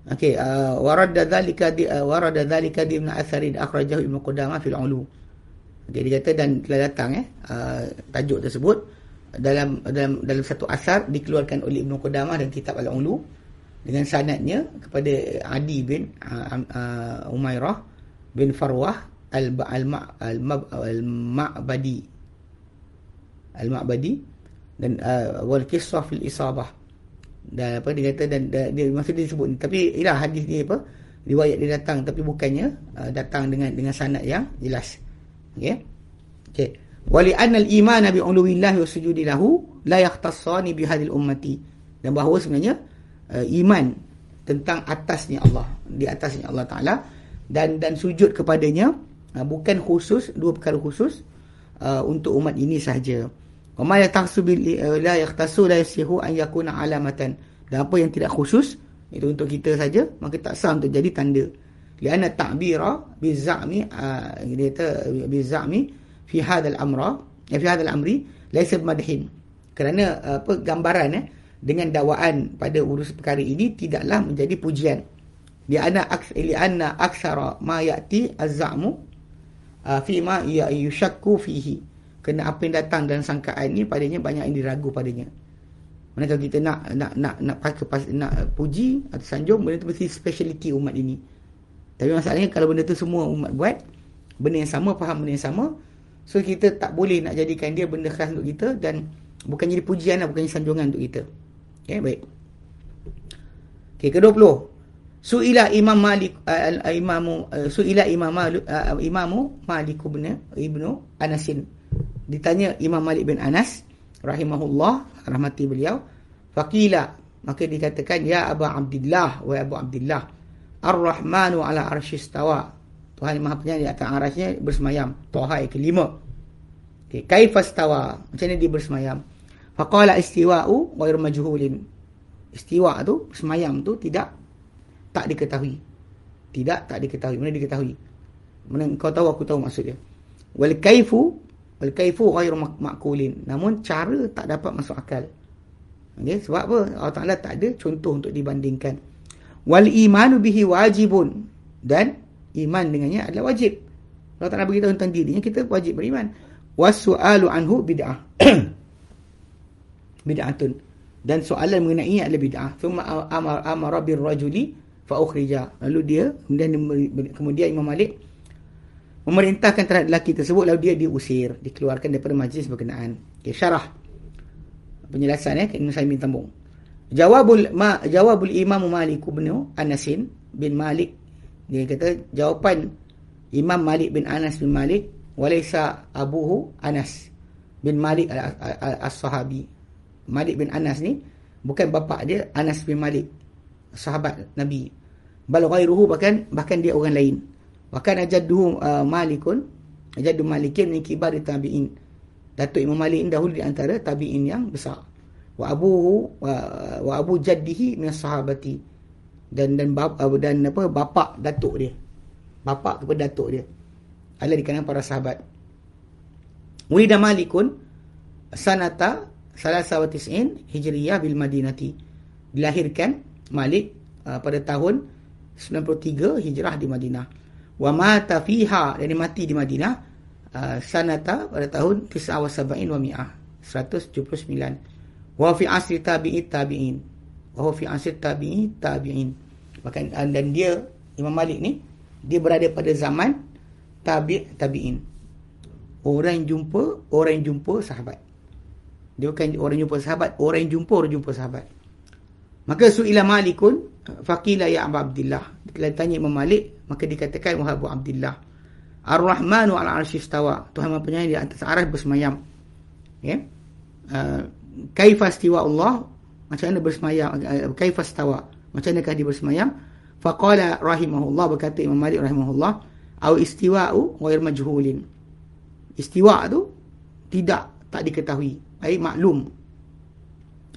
Okey, uh, warada uh, warada dzalika di Ibn Atharin akhrajahu Ibn Qudamah fil Ulu. Okey, dia kata dan telah datang eh uh, tajuk tersebut dalam dalam dalam satu asar dikeluarkan oleh Ibn Qudamah dan kitab Al-Ulu dengan sanadnya kepada Adi bin uh, uh, Umairah bin Farwah al-Ma'badi al-Ma'badi dan uh, wal qissah fil isabah. Dan apa dia kata dan, dan dia maksud dia sebut ni. Tapi ialah hadis ni apa riwayat dia datang tapi bukannya uh, datang dengan dengan sanad yang jelas. Okey? Okey. Wali anal iman bi uluwillah wa sujudi lahu la yahtassani bi hadhihi ummati. Dan bahawa sebenarnya uh, iman tentang atasnya Allah di atasnya Allah taala dan dan sujud kepadanya uh, bukan khusus dua perkara khusus uh, untuk umat ini sahaja Wa ma yatasu bil eh, la yaqtasu la yasihu an yakuna alamatan. Dan apa yang tidak khusus itu untuk kita saja maka tak sah untuk jadi tanda. Lianna ta'bira bi za'mi uh, dia kata bi za'mi fi hadzal amra ya fi hadzal amri laysa madhin. Kerana uh, apa gambaran eh dengan dakwaan pada urus perkara ini tidaklah menjadi pujian. Lianna aks lianna aksara ma ya'ti az-za'mu uh, fi ma yushakku fihi kena apa yang datang dalam sangkaan ni padanya banyak yang diragu padanya. Mana kalau kita nak nak nak nak pakai pas, nak puji atau sanjung benda tu mesti speciality umat ini. Tapi masalahnya kalau benda tu semua umat buat benda yang sama faham benda yang sama so kita tak boleh nak jadikan dia benda khas untuk kita dan bukan jadi pujian lah bukan jadi sanjungan untuk kita. Okey baik. Okey ke-20. Suila Imam Malik uh, Imamu uh, Suila Imam Malik uh, Imamu Malik bin Ibnu Anasin ditanya Imam Malik bin Anas rahimahullah rahmati beliau faqila. Maka dikatakan ya Abu Abdullah wa Abu Abdullah Ar-Rahmanu ala arsyistawa Tuhan Maha Penyayang di atas arasnya bersemayam. Tuhan yang kelima okay. Kaifastawa macam mana dia bersemayam? Faqala istiwa'u ghair majhulin. Istiwa tu bersemayam tu tidak tak diketahui. Tidak tak diketahui. Mana diketahui? Mana kau tahu aku tahu maksud dia wal kaifu Wal kaifu ghairu maqulin. Namun cara tak dapat masuk akal. Okay? Sebab apa? Allah Taala tak ada contoh untuk dibandingkan. Wal imanu bihi wajibun. Dan iman dengannya adalah wajib. Allah Taala beritahu tentang dirinya kita wajib beriman. Wasu'alu anhu bid'ah. *coughs* bid'atun. Dan soalan mengenai adalah bid'ah. Thumma amara amar bir rajuli fa ukhrija. Lalu dia kemudian kemudian Imam Malik memerintahkan terhadap lelaki tersebut lalu dia diusir dikeluarkan daripada majlis berkenaan. Okay, syarah. Penjelasan ya Ibn Saimin tambung jawabul ma jawabul imam Malik bin Anasin bin Malik. Dia kata jawapan Imam Malik bin Anas bin Malik walaysa abuhu Anas bin Malik as-sahabi. Malik bin Anas ni bukan bapa dia Anas bin Malik sahabat Nabi. Bal ghairuhu bahkan bahkan dia orang lain Wa kana jadduhu uh, Malikun, jaddu Malikin min kibar tabi'in. Datuk Imam Malik ini dahulu di antara tabi'in yang besar. Wa abuhu wa, wa abu jaddihi min sahabati. Dan dan bapa uh, dan apa bapa datuk dia. Bapa kepada datuk dia. Ada di kalangan para sahabat. Wulida Malikun sanata salasa wa tis'in hijriyah bil Madinati. Dilahirkan Malik uh, pada tahun 93 hijrah di Madinah wa mata fiha dan mati di Madinah uh, sanata pada tahun 79 wa mi'ah 179 wa fi asri tabi'in tabi'in. Wa fi asri tabi'in tabi'in. Bahkan uh, dan dia Imam Malik ni dia berada pada zaman tabi' tabi'in. Orang jumpa orang jumpa sahabat. Dia bukan orang jumpa sahabat orang jumpa orang jumpa sahabat. Maka suila malikun faqila ya Abu Abdullah Bila tanya Imam Malik Maka dikatakan Wahai Abu Abdullah Ar-Rahmanu ala arshi istawa. Tuhan Maha Penyayang di atas arah bersemayam. Ya? Uh, Kaifa istiwa Allah? Macam mana bersemayam? Uh, Kaifa istawa? Macam mana dia bersemayam? Faqala rahimahullah Berkata Imam Malik rahimahullah Au istiwa'u Wair majhulin. Istiwa' tu Tidak Tak diketahui. Baik maklum.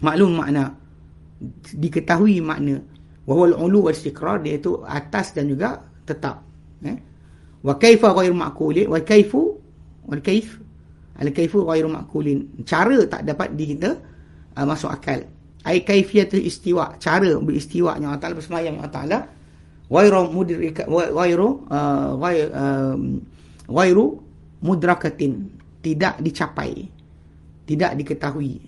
Maklum makna. Diketahui makna wahwal ulu wal istiqrar dia itu atas dan juga tetap eh. Wa kaifa ghairu ma'qulin wa kaifu wal kaif al kaifu ghairu ma'qulin cara tak dapat di kita uh, masuk akal. Ai kaifiyatul istiwa cara beristiwa yang Allah Taala bersemayam Allah Taala. Ghairu mudrika ghairu uh, ghairu mudrakatin tidak dicapai tidak diketahui.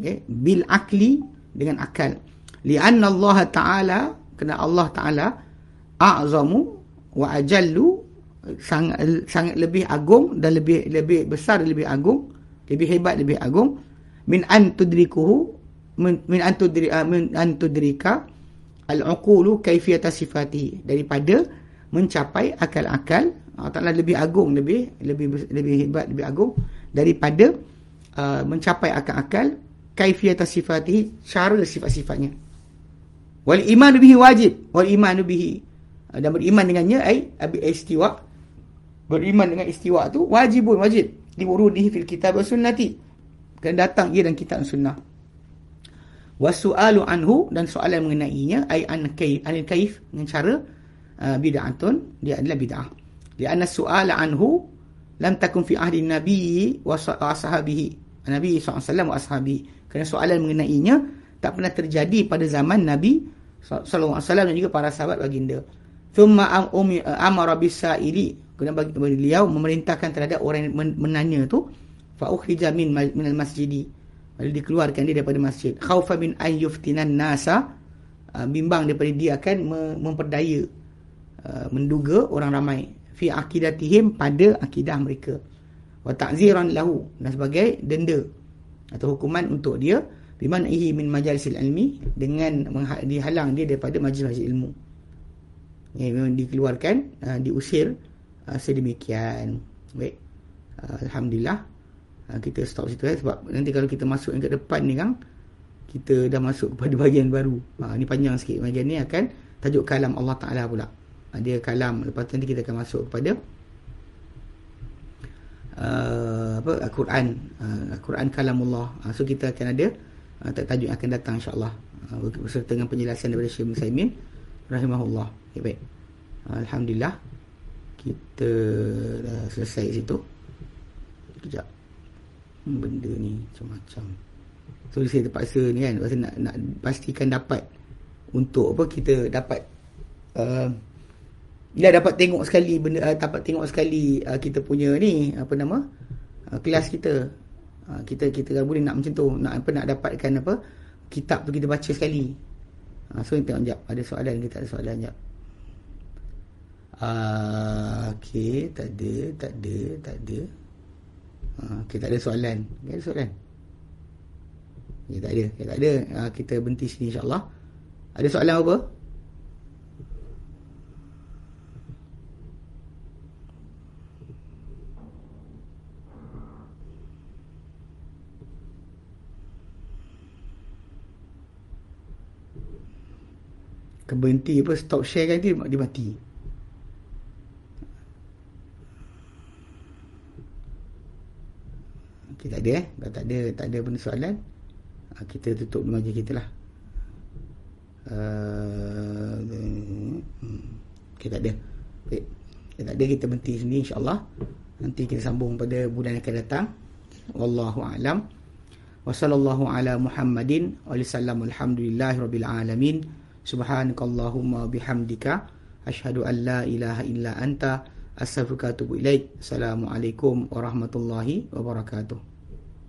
Okay? bil akli dengan akal lianna Allah taala kena Allah taala a'zamu wa ajallu sangat sangat lebih agung dan lebih lebih besar lebih agung lebih hebat lebih agung. Min an tudrikuhu min, an tudri uh, min an tudrika al-uqulu kaifiyat sifatihi. Daripada mencapai akal-akal Allah Taala lebih agung lebih lebih lebih hebat lebih agung. Daripada uh, mencapai akal-akal kaifiyat sifatihi cara sifat-sifatnya wal iman bihi wajib. Wal iman bihi. Dan beriman dengannya ai abi istiwa. Beriman dengan istiwa tu wajibun wajib. Diurudihi fil kitab wa sunnati. Kena datang ia dan kitab sunnah. Wasu'alu anhu dan soalan mengenainya ai an kayf an kayf dengan cara uh, bid'atun dia adalah bid'ah. Di anna su'ala anhu lam takun fi ahdi nabi wa ashabihi nabi SAW wa ashabihi kerana soalan mengenainya tak pernah terjadi pada zaman Nabi sallallahu alaihi wasallam dan juga para sahabat baginda. Thumma amara bisaili. Kena bagi beliau memerintahkan terhadap orang yang menanya tu fa ukhrija min min al masjidi. Lalu dikeluarkan dia daripada masjid. Khaufa min an yuftinan nasa. Uh, bimbang daripada dia akan memperdaya uh, menduga orang ramai. Fi aqidatihim pada akidah mereka. Wa ta'ziran lahu dan sebagai denda atau hukuman untuk dia ihi min majalisil ilmi dengan dihalang dia daripada majlis-majlis ilmu. Ya, memang dikeluarkan, uh, diusir uh, sedemikian. Baik. Uh, Alhamdulillah. Uh, kita stop situ eh, sebab nanti kalau kita masuk yang ke depan ni kan kita dah masuk kepada bahagian baru. Uh, ni panjang sikit bahagian ni akan tajuk kalam Allah Taala pula. Uh, dia kalam lepas tu nanti kita akan masuk kepada uh, apa Al-Quran uh, Al-Quran kalamullah. Uh, so kita akan ada uh, tajuk akan datang insyaAllah. Uh, berserta dengan penjelasan daripada Syekh Musaimin rahimahullah. Okay, baik. Uh, Alhamdulillah kita dah selesai situ. Sekejap. Hmm, benda ni macam-macam. So saya terpaksa ni kan pasal nak, nak pastikan dapat untuk apa kita dapat Ya dapat tengok sekali benda uh, dapat tengok sekali uh, kita punya ni apa nama uh, kelas kita Ha, kita kita kan boleh nak macam tu. Nak apa nak dapatkan apa kitab tu kita baca sekali. Ha, so kita tengok jap ada soalan kita ada soalan jap. Uh, okey tak ada tak ada tak ada. Uh, okey tak ada soalan. Tak ada soalan? Ya, tak ada ya, tak ada. Uh, kita berhenti sini insyaallah. Ada soalan apa berhenti apa stop share kan dia, dia mati. Okay, tak ada eh? Tak ada tak ada benda soalan. Ah, kita tutup majlis kita lah. Uh, okay, tak ada. Okay. okay, tak ada kita berhenti sini insyaAllah. Nanti kita sambung pada bulan yang akan datang. Wallahu alam. Wa sallallahu ala muhammadin wa sallam. Alhamdulillahi rabbil alamin subhanakallahumma bihamdika asyhadu an la ilaha illa anta assalamualaikum warahmatullahi wabarakatuh